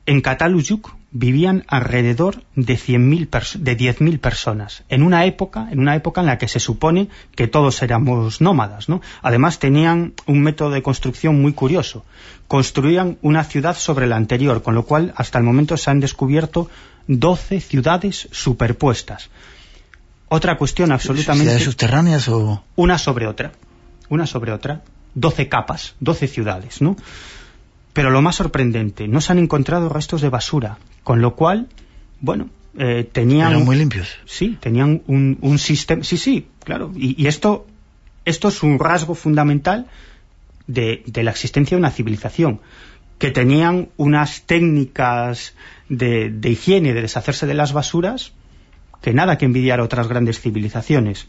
en Kataluyuk vivían alrededor de 100.000 de 10.000 personas en una época en una época en la que se supone que todos éramos nómadas ¿no? además tenían un método de construcción muy curioso construían una ciudad sobre la anterior con lo cual hasta el momento se han descubierto 12 ciudades superpuestas otra cuestión absolutamente ¿Ciudades subterráneas o...? una sobre otra una sobre otra 12 capas 12 ciudades ¿no? Pero lo más sorprendente, no se han encontrado restos de basura, con lo cual, bueno, eh, tenían... Eran muy limpios. Sí, tenían un, un sistema... Sí, sí, claro. Y, y, esto, esto es un rasgo fundamental de, de, la existencia de una civilización, que tenían unas técnicas de, de higiene, de deshacerse de las basuras, que nada que envidiar a otras grandes civilizaciones.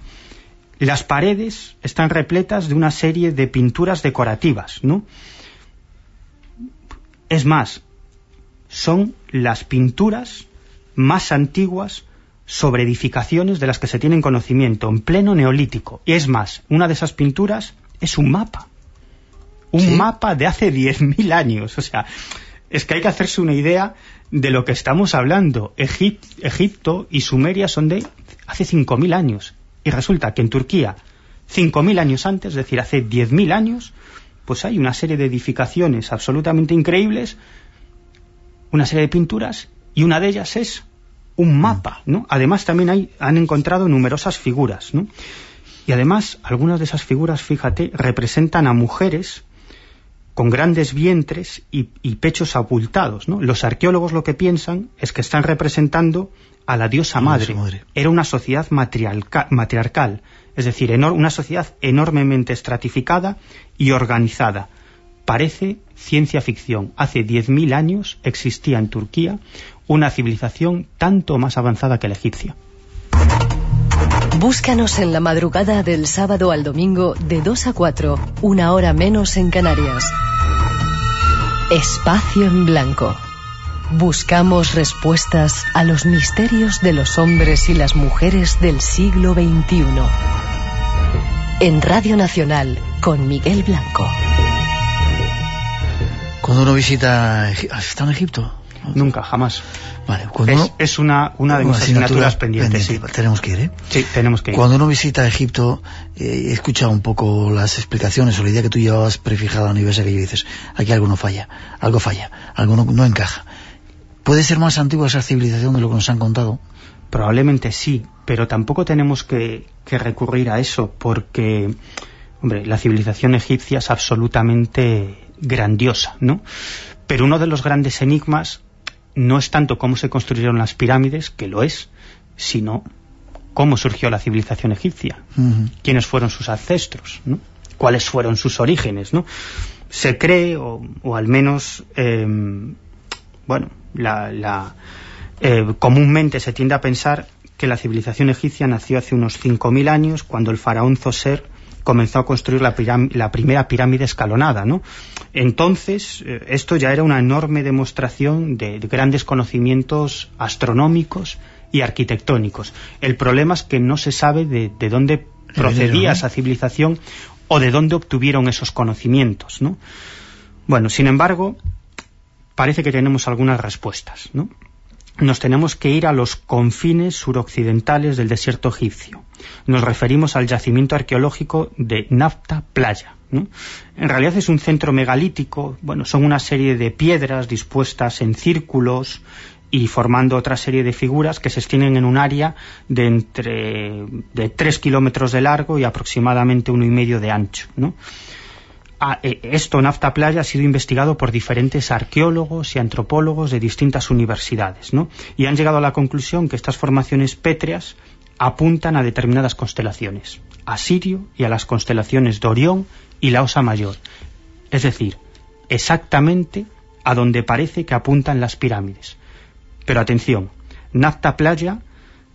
Las paredes están repletas de una serie de pinturas decorativas, ¿no?, es más, son las pinturas más antiguas sobre edificaciones de las que se tienen conocimiento, en pleno neolítico. Y es más, una de esas pinturas es un mapa. Un ¿Sí? mapa de hace 10.000 años. O sea, es que hay que hacerse una idea de lo que estamos hablando. Egip Egipto y Sumeria son de hace 5.000 años. Y resulta que en Turquía, 5.000 años antes, es decir, hace 10.000 años, pues hay una serie de edificaciones absolutamente increíbles, una serie de pinturas, y una de ellas es un mapa, ¿no? Además también hay, han encontrado numerosas figuras, ¿no? Y además, algunas de esas figuras, fíjate, representan a mujeres con grandes vientres y, y pechos abultados, ¿no? Los arqueólogos lo que piensan es que están representando a la diosa madre. Era una sociedad matriarca, matriarcal, es decir, una sociedad enormemente estratificada y organizada. Parece ciencia ficción. Hace 10.000 años existía en Turquía una civilización tanto más avanzada que la egipcia. Búscanos en la madrugada del sábado al domingo de 2 a 4, una hora menos en Canarias. Espacio en blanco. Buscamos respuestas a los misterios de los hombres y las mujeres del siglo XXI. En Radio Nacional, con Miguel Blanco. Cuando uno visita... ¿Has estado en Egipto? Nunca, jamás. Vale, es, uno, es, una, una de mis asignaturas pendientes. Pendiente, sí. Tenemos que ir, ¿eh? Sí, tenemos que ir. Cuando uno visita Egipto, eh, he escuchado un poco las explicaciones o la idea que tú llevabas prefijada a nivel y dices, aquí algo no falla, algo falla, algo no, no encaja. ¿Puede ser más antigua esa civilización de lo que nos han contado? Probablemente sí, pero tampoco tenemos que, que recurrir a eso, porque, hombre, la civilización egipcia es absolutamente grandiosa, ¿no? Pero uno de los grandes enigmas no es tanto cómo se construyeron las pirámides, que lo es, sino cómo surgió la civilización egipcia, uh -huh. quiénes fueron sus ancestros, ¿no? cuáles fueron sus orígenes, ¿no? Se cree, o, o al menos, eh, bueno, la, la, eh, comúnmente se tiende a pensar que la civilización egipcia nació hace unos 5.000 años, cuando el faraón Zoser comenzó a construir la, la primera pirámide escalonada, ¿no? Entonces, eh, esto ya era una enorme demostración de, de, grandes conocimientos astronómicos y arquitectónicos. El problema es que no se sabe de, de dónde procedía ¿no? esa civilización o de dónde obtuvieron esos conocimientos, ¿no? Bueno, sin embargo, parece que tenemos algunas respuestas, ¿no? Nos tenemos que ir a los confines suroccidentales del desierto egipcio. Nos referimos al yacimiento arqueológico de Nafta Playa. En realidad es un centro megalítico, bueno, son una serie de piedras dispuestas en círculos y formando otra serie de figuras que se extienden en un área de entre de 3 kilómetros de largo y aproximadamente uno y medio de ancho. Ah, eh, esto, Nafta Playa, ha sido investigado por diferentes arqueólogos y antropólogos de distintas universidades, ¿no? Y han llegado a la conclusión que estas formaciones pétreas apuntan a determinadas constelaciones, a Sirio y a las constelaciones de Orión y la Osa Mayor. Es decir, exactamente a donde parece que apuntan las pirámides. Pero atención, Nafta Playa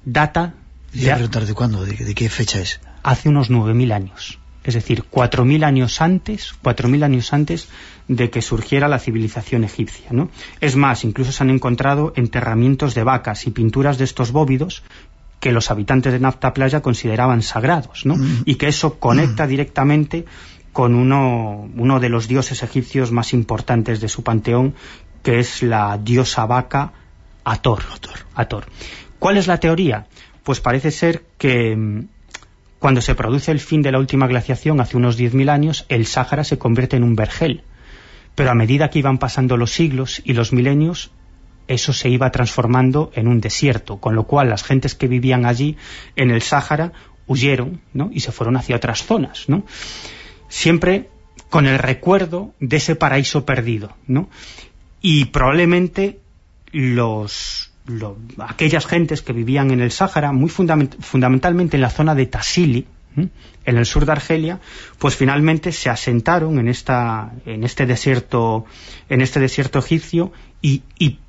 data... ¿De, de cuándo? ¿De, qué fecha es? Hace unos 9.000 años. Es decir, 4.000 años antes, 4.000 años antes de que surgiera la civilización egipcia. ¿no? Es más, incluso se han encontrado enterramientos de vacas y pinturas de estos bóvidos que los habitantes de Nafta Playa consideraban sagrados, ¿no? Mm. Y que eso conecta mm. directamente con uno, uno de los dioses egipcios más importantes de su panteón, que es la diosa vaca Ator. Ator. ¿Cuál es la teoría? Pues parece ser que mm, cuando se produce el fin de la última glaciación, hace unos 10.000 años, el Sáhara se convierte en un vergel. Pero a medida que iban pasando los siglos y los milenios, eso se iba transformando en un desierto, con lo cual las gentes que vivían allí, en el Sáhara, huyeron ¿no? y se fueron hacia otras zonas. ¿no? siempre con el recuerdo de ese paraíso perdido, ¿no? Y probablemente los, aquellas gentes que vivían en el Sáhara, muy fundamentalmente en la zona de Tassili, en el sur de Argelia, pues finalmente se asentaron en, esta, en, este, desierto, en este desierto egipcio y, y,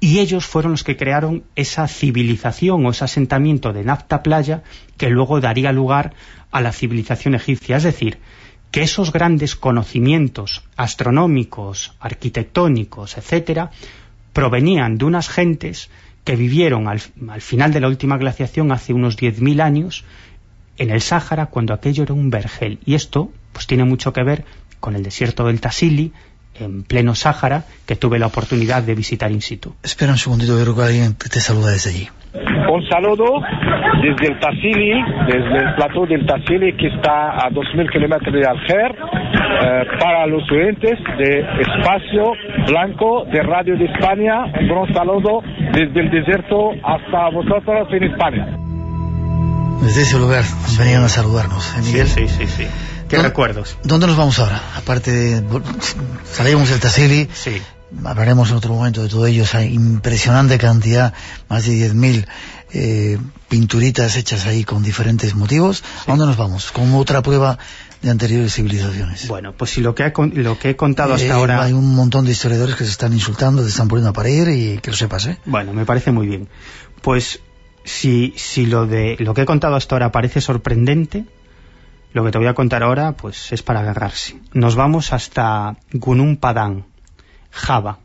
ellos fueron los que crearon esa civilización o ese asentamiento de Nafta Playa que luego daría lugar a la civilización egipcia. Es decir, que esos grandes conocimientos astronómicos, arquitectónicos, etcétera, provenían de unas gentes que vivieron al, final de la última glaciación hace unos 10.000 años en el Sáhara cuando aquello era un vergel. Y esto pues tiene mucho que ver con el desierto del Tassili, en pleno Sáhara, que tuve la oportunidad de visitar in situ. Espera un segundito, creo que alguien te saluda desde allí. Un saludo desde el Tassili, desde el plató del Tassili que está a 2.000 kilómetros de Alger, eh, para los oyentes de Espacio Blanco de Radio de España. Un gran saludo desde el desierto hasta vosotros en España. Desde ese lugar venían a saludarnos, ¿eh, Miguel? Sí, sí, sí. ¿Qué recuerdos? ¿Dónde nos vamos ahora? Aparte de... Salimos del Tassili. Sí hablaremos en otro momento de todo ello, esa impresionante cantidad, más de 10.000 eh, pinturitas hechas ahí con diferentes motivos. ¿A dónde nos vamos? Como otra prueba de anteriores civilizaciones. Bueno, pues si lo que, lo que he contado hasta eh, ahora... Hay un montón de historiadores que se están insultando, te están poniendo a parir y que lo sepas, ¿eh? Bueno, me parece muy bien. Pues si, si lo, de, lo que he contado hasta ahora parece sorprendente, lo que te voy a contar ahora pues es para agarrarse. Nos vamos hasta Gunung Padang, Java,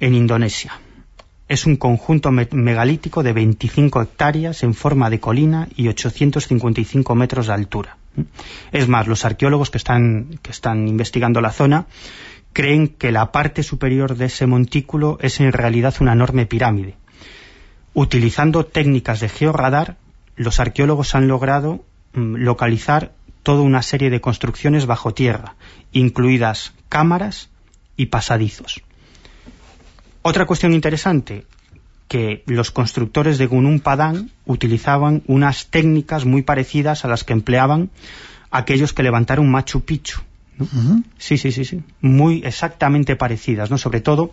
en Indonesia. Es un conjunto megalítico de 25 hectáreas en forma de colina y 855 metros de altura. Es más, los arqueólogos que están, que están investigando la zona creen que la parte superior de ese montículo es en realidad una enorme pirámide. Utilizando técnicas de georradar, los arqueólogos han logrado mm, localizar toda una serie de construcciones bajo tierra, incluidas cámaras y pasadizos. Otra cuestión interesante, que los constructores de Gunung Padang utilizaban unas técnicas muy parecidas a las que empleaban aquellos que levantaron Machu Picchu. Sí, sí, sí, sí. Muy exactamente parecidas, ¿no? Sobre todo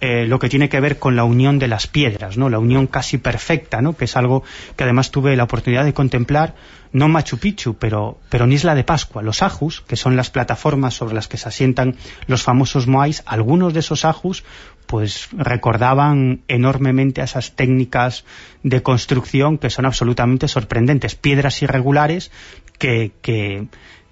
eh, lo que tiene que ver con la unión de las piedras, ¿no? La unión casi perfecta, ¿no? Que es algo que además tuve la oportunidad de contemplar, no Machu Picchu, pero, pero en Isla de Pascua. Los ajus, que son las plataformas sobre las que se asientan los famosos moais, algunos de esos ajus, pues recordaban enormemente a esas técnicas de construcción que son absolutamente sorprendentes. Piedras irregulares que, que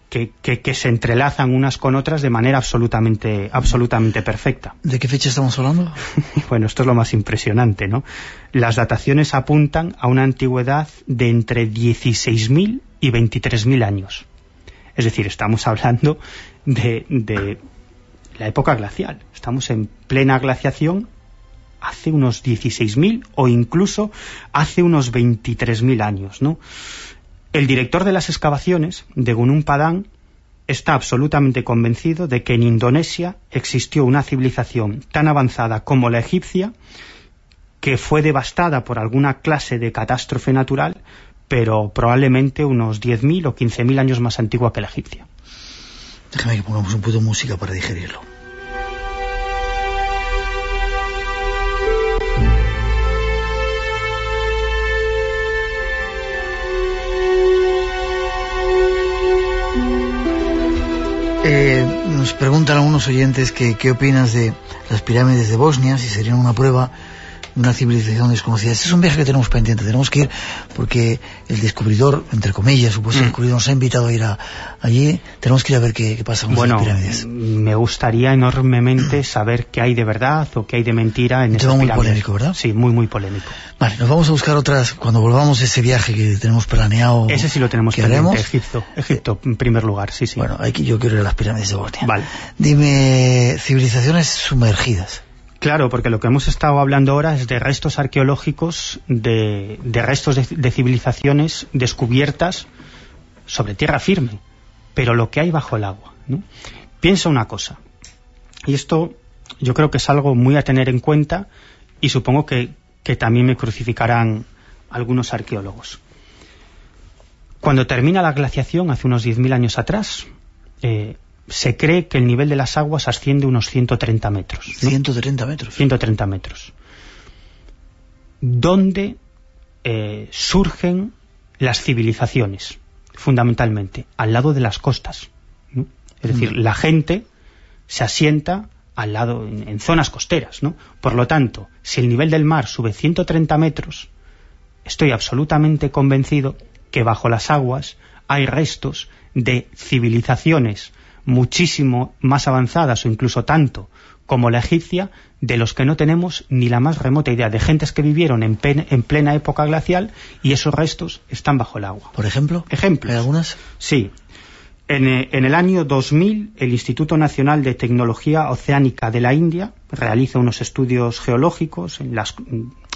que, que, se entrelazan unas con otras de manera absolutamente, absolutamente perfecta. ¿De qué fecha estamos hablando? bueno, esto es lo más impresionante, ¿no? Las dataciones apuntan a una antigüedad de entre 16.000 y 23.000 años. Es decir, estamos hablando de, de la época glacial. Estamos en plena glaciación hace unos 16.000 o incluso hace unos 23.000 años, ¿no? El director de las excavaciones de Gunung Padang está absolutamente convencido de que en Indonesia existió una civilización tan avanzada como la egipcia que fue devastada por alguna clase de catástrofe natural, pero probablemente unos 10.000 o 15.000 años más antigua que la egipcia. Déjame que pongamos un poquito de música para digerirlo. Eh, nos preguntan algunos oyentes que qué opinas de las pirámides de Bosnia, si serían una prueba una civilización desconocida. Es un viaje que tenemos pendiente, tenemos que ir porque el descubridor, entre comillas, supuesto mm. descubridor, nos ha invitado a ir allí, tenemos que ir a ver qué, pasa con bueno, las pirámides. me gustaría enormemente saber qué hay de verdad o qué hay de mentira en esas muy polémico, ¿verdad? Sí, muy, muy polémico. Vale, nos vamos a buscar otras, cuando volvamos a ese viaje que tenemos planeado. Ese sí lo tenemos que haremos. Egipto, Egipto en primer lugar, sí, sí. Bueno, aquí yo quiero ir a las pirámides de Bosnia. Vale. Dime, civilizaciones sumergidas. Claro, porque lo que hemos estado hablando ahora es de restos arqueológicos, de, restos de, civilizaciones descubiertas sobre tierra firme, pero lo que hay bajo el agua. ¿no? Piensa una cosa, y esto yo creo que es algo muy a tener en cuenta y supongo que, que también me crucificarán algunos arqueólogos. Cuando termina la glaciación, hace unos 10.000 años atrás, eh, se cree que el nivel de las aguas asciende unos 130 metros. ¿no? 130 metros. 130 metros. Donde eh, surgen las civilizaciones, fundamentalmente, al lado de las costas. ¿no? Es decir, mm. la gente se asienta al lado, en, en, zonas costeras, ¿no? Por lo tanto, si el nivel del mar sube 130 metros, estoy absolutamente convencido que bajo las aguas hay restos de civilizaciones muchísimo más avanzadas o incluso tanto como la egipcia, de los que no tenemos ni la más remota idea, de gentes que vivieron en, pen, en plena época glacial y esos restos están bajo el agua. ¿Por ejemplo? ¿Ejemplos? ¿Hay algunas? Sí. En, en, el año 2000, el Instituto Nacional de Tecnología Oceánica de la India realiza unos estudios geológicos en, las,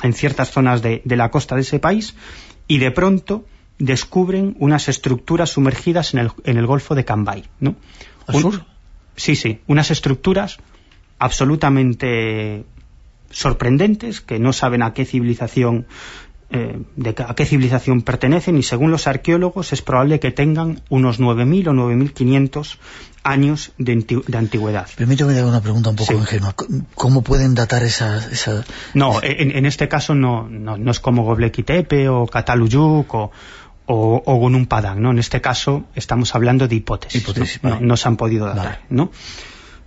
en ciertas zonas de, de la costa de ese país y de pronto descubren unas estructuras sumergidas en el, en el Golfo de Cambay, ¿no? ¿Al sur? Un, sí, sí, unas estructuras absolutamente sorprendentes que no saben a qué civilización eh, de a qué civilización pertenecen y según los arqueólogos es probable que tengan unos 9.000 o 9.500 años de, de, antigüedad. Permítame dar una pregunta un poco sí. ingenua. ¿Cómo pueden datar esa...? esa... No, en, en, este caso no, no, no es como Göbekli Tepe o Cataluyuk o, o, o Gunung Padang, ¿no? En este caso estamos hablando de hipótesis, hipótesis ¿no? vale. No, no, se han podido datar, vale. ¿no?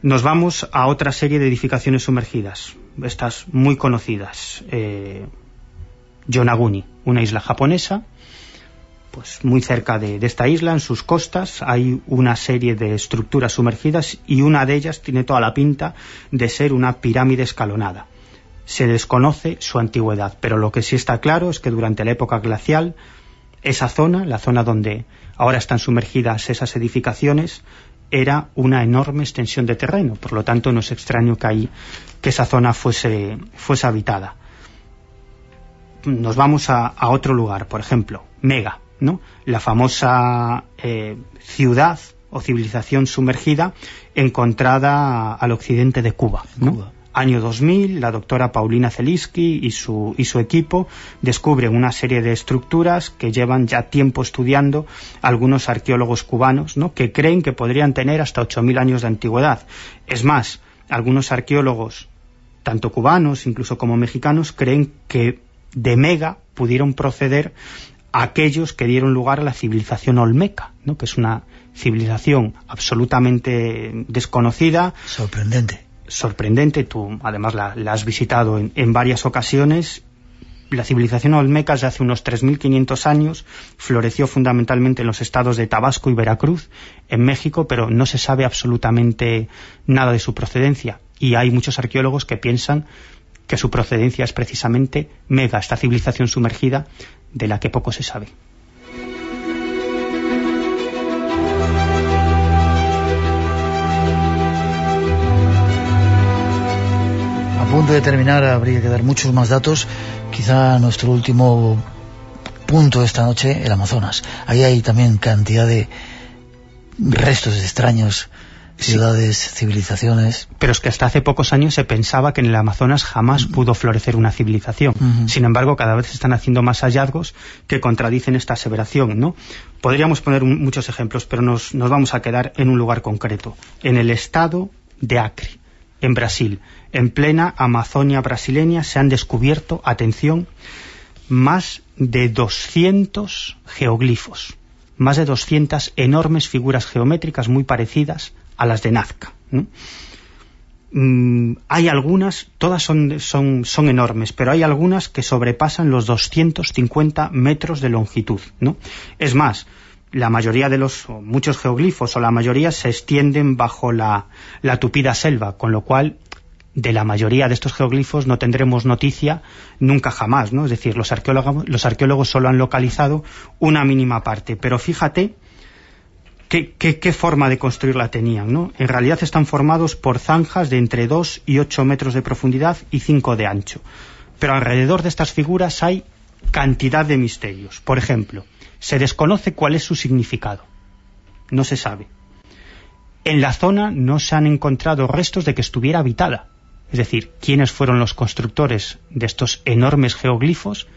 Nos vamos a otra serie de edificaciones sumergidas, estas muy conocidas. Eh, Yonaguni, una isla japonesa, pues muy cerca de, de, esta isla, en sus costas, hay una serie de estructuras sumergidas y una de ellas tiene toda la pinta de ser una pirámide escalonada. Se desconoce su antigüedad, pero lo que sí está claro es que durante la época glacial, esa zona, la zona donde ahora están sumergidas esas edificaciones, era una enorme extensión de terreno, por lo tanto no es extraño que, esa zona fuese, fuese habitada. Nos vamos a, a otro lugar, por ejemplo, Mega, ¿no? la famosa eh, ciudad o civilización sumergida encontrada al occidente de Cuba. ¿no? Cuba. Año 2000, la doctora Paulina Zeliski y su, y su equipo descubren una serie de estructuras que llevan ya tiempo estudiando algunos arqueólogos cubanos, ¿no? que creen que podrían tener hasta 8.000 años de antigüedad. Es más, algunos arqueólogos, tanto cubanos incluso como mexicanos, creen que de Mega pudieron proceder aquellos que dieron lugar a la civilización olmeca, ¿no? que es una civilización absolutamente desconocida. Sorprendente. Sorprendente, tú además la, la has visitado en, en, varias ocasiones. La civilización olmeca ya hace unos 3.500 años floreció fundamentalmente en los estados de Tabasco y Veracruz, en México, pero no se sabe absolutamente nada de su procedencia. Y hay muchos arqueólogos que piensan que su procedencia es precisamente Mega, esta civilización sumergida de la que poco se sabe. Punto de terminar, habría que dar muchos más datos. Quizá nuestro último punto esta noche, el Amazonas. Ahí hay también cantidad de restos extraños ciudades, civilizaciones. Pero es que hasta hace pocos años se pensaba que en el Amazonas jamás pudo florecer una civilización. Sin embargo, cada vez se están haciendo más hallazgos que contradicen esta aseveración, ¿no? Podríamos poner muchos ejemplos, pero nos, nos vamos a quedar en un lugar concreto, en el estado de Acre, en Brasil. En plena Amazonia brasileña se han descubierto, atención, más de 200 geoglifos, más de 200 enormes figuras geométricas muy parecidas a las de Nazca. Mm, hay algunas, todas son, son, son, enormes, pero hay algunas que sobrepasan los 250 metros de longitud. ¿no? Es más, la mayoría de los, muchos geoglifos o la mayoría se extienden bajo la, la tupida selva, con lo cual de la mayoría de estos geoglifos no tendremos noticia nunca jamás, ¿no? Es decir, los arqueólogos, los arqueólogos solo han localizado una mínima parte, pero fíjate qué, forma de construirla tenían, ¿no? En realidad están formados por zanjas de entre 2 y 8 metros de profundidad y 5 de ancho. Pero alrededor de estas figuras hay cantidad de misterios. Por ejemplo, se desconoce cuál es su significado. No se sabe. En la zona no se han encontrado restos de que estuviera habitada. Es decir, quiénes fueron los constructores de estos enormes geoglifos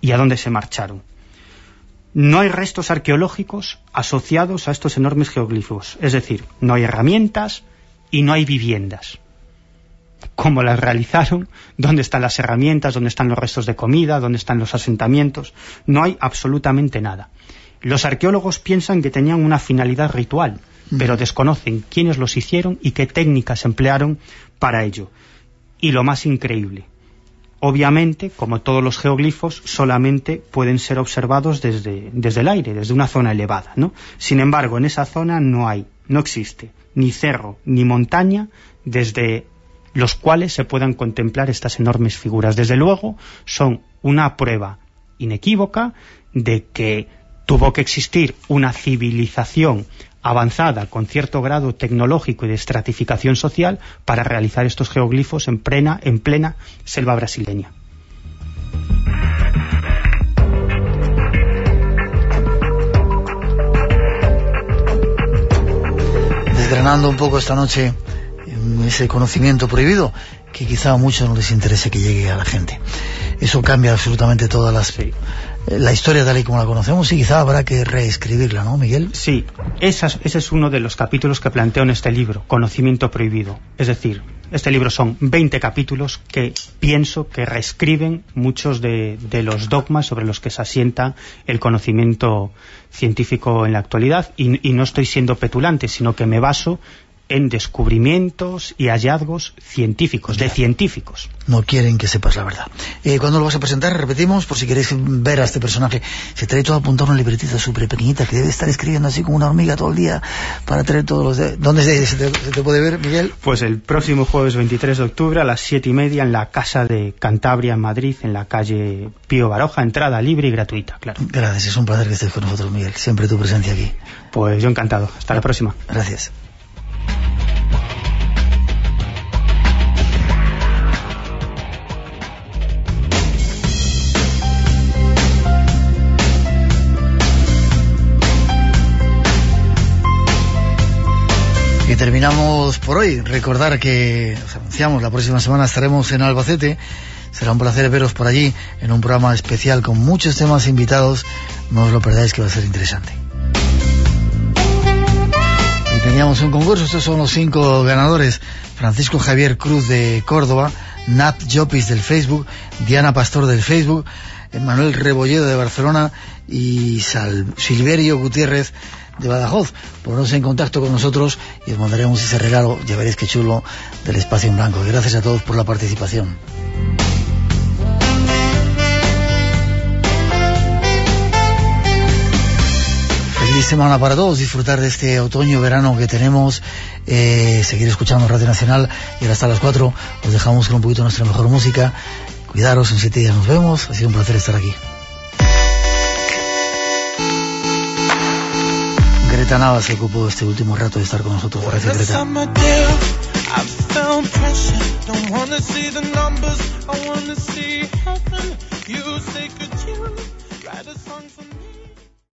y a dónde se marcharon. No hay restos arqueológicos asociados a estos enormes geoglifos. Es decir, no hay herramientas y no hay viviendas. ¿Cómo las realizaron? ¿Dónde están las herramientas? ¿Dónde están los restos de comida? ¿Dónde están los asentamientos? No hay absolutamente nada. Los arqueólogos piensan que tenían una finalidad ritual, pero desconocen quiénes los hicieron y qué técnicas emplearon para ello. Y lo más increíble, obviamente, como todos los geoglifos, solamente pueden ser observados desde, desde el aire, desde una zona elevada, ¿no? Sin embargo, en esa zona no hay, no existe ni cerro ni montaña desde los cuales se puedan contemplar estas enormes figuras. Desde luego, son una prueba inequívoca de que tuvo que existir una civilización avanzada con cierto grado tecnológico y de estratificación social para realizar estos geoglifos en plena, en plena selva brasileña. Desgranando un poco esta noche ese conocimiento prohibido que quizá a muchos no les interese que llegue a la gente. Eso cambia absolutamente todas las la historia tal y como la conocemos y quizá habrá que reescribirla, ¿no, Miguel? Sí, ese es uno de los capítulos que planteo en este libro, Conocimiento Prohibido. Es decir, este libro son 20 capítulos que pienso que reescriben muchos de, los dogmas sobre los que se asienta el conocimiento científico en la actualidad y, y no estoy siendo petulante, sino que me baso en descubrimientos y hallazgos científicos, de científicos. No quieren que sepas la verdad. Eh, ¿Cuándo lo vas a presentar? Repetimos, por si queréis ver a este personaje. Se trae todo apuntado una libretita súper pequeñita que debe estar escribiendo así como una hormiga todo el día para traer todos los... ¿Dónde se te, puede ver, Miguel? Pues el próximo jueves 23 de octubre a las siete y media en la Casa de Cantabria, en Madrid, en la calle Pío Baroja, entrada libre y gratuita, claro. Gracias, es un placer que estés con nosotros, Miguel. Siempre tu presencia aquí. Pues yo encantado. Hasta la próxima. Gracias. Terminamos por hoy. Recordar que os anunciamos, la próxima semana estaremos en Albacete. Será un placer veros por allí en un programa especial con muchos temas invitados. No os lo perdáis que va a ser interesante. Teníamos un concurso, estos son los cinco ganadores. Francisco Javier Cruz de Córdoba, Nat Jopis del Facebook, Diana Pastor del Facebook, Manuel Rebolledo de Barcelona y Silverio Gutiérrez de Badajoz. Ponerse en contacto con nosotros y os mandaremos ese regalo, ya veréis qué chulo, del espacio en blanco. Gracias a todos por la participación. Semana para todos, disfrutar de este otoño-verano que tenemos, eh, seguir escuchando Radio Nacional y ahora hasta las 4 os dejamos con un poquito nuestra mejor música. Cuidaros, en siete días nos vemos, ha sido un placer estar aquí. Greta Nava se ocupó este último rato de estar con nosotros. Gracias, Greta. I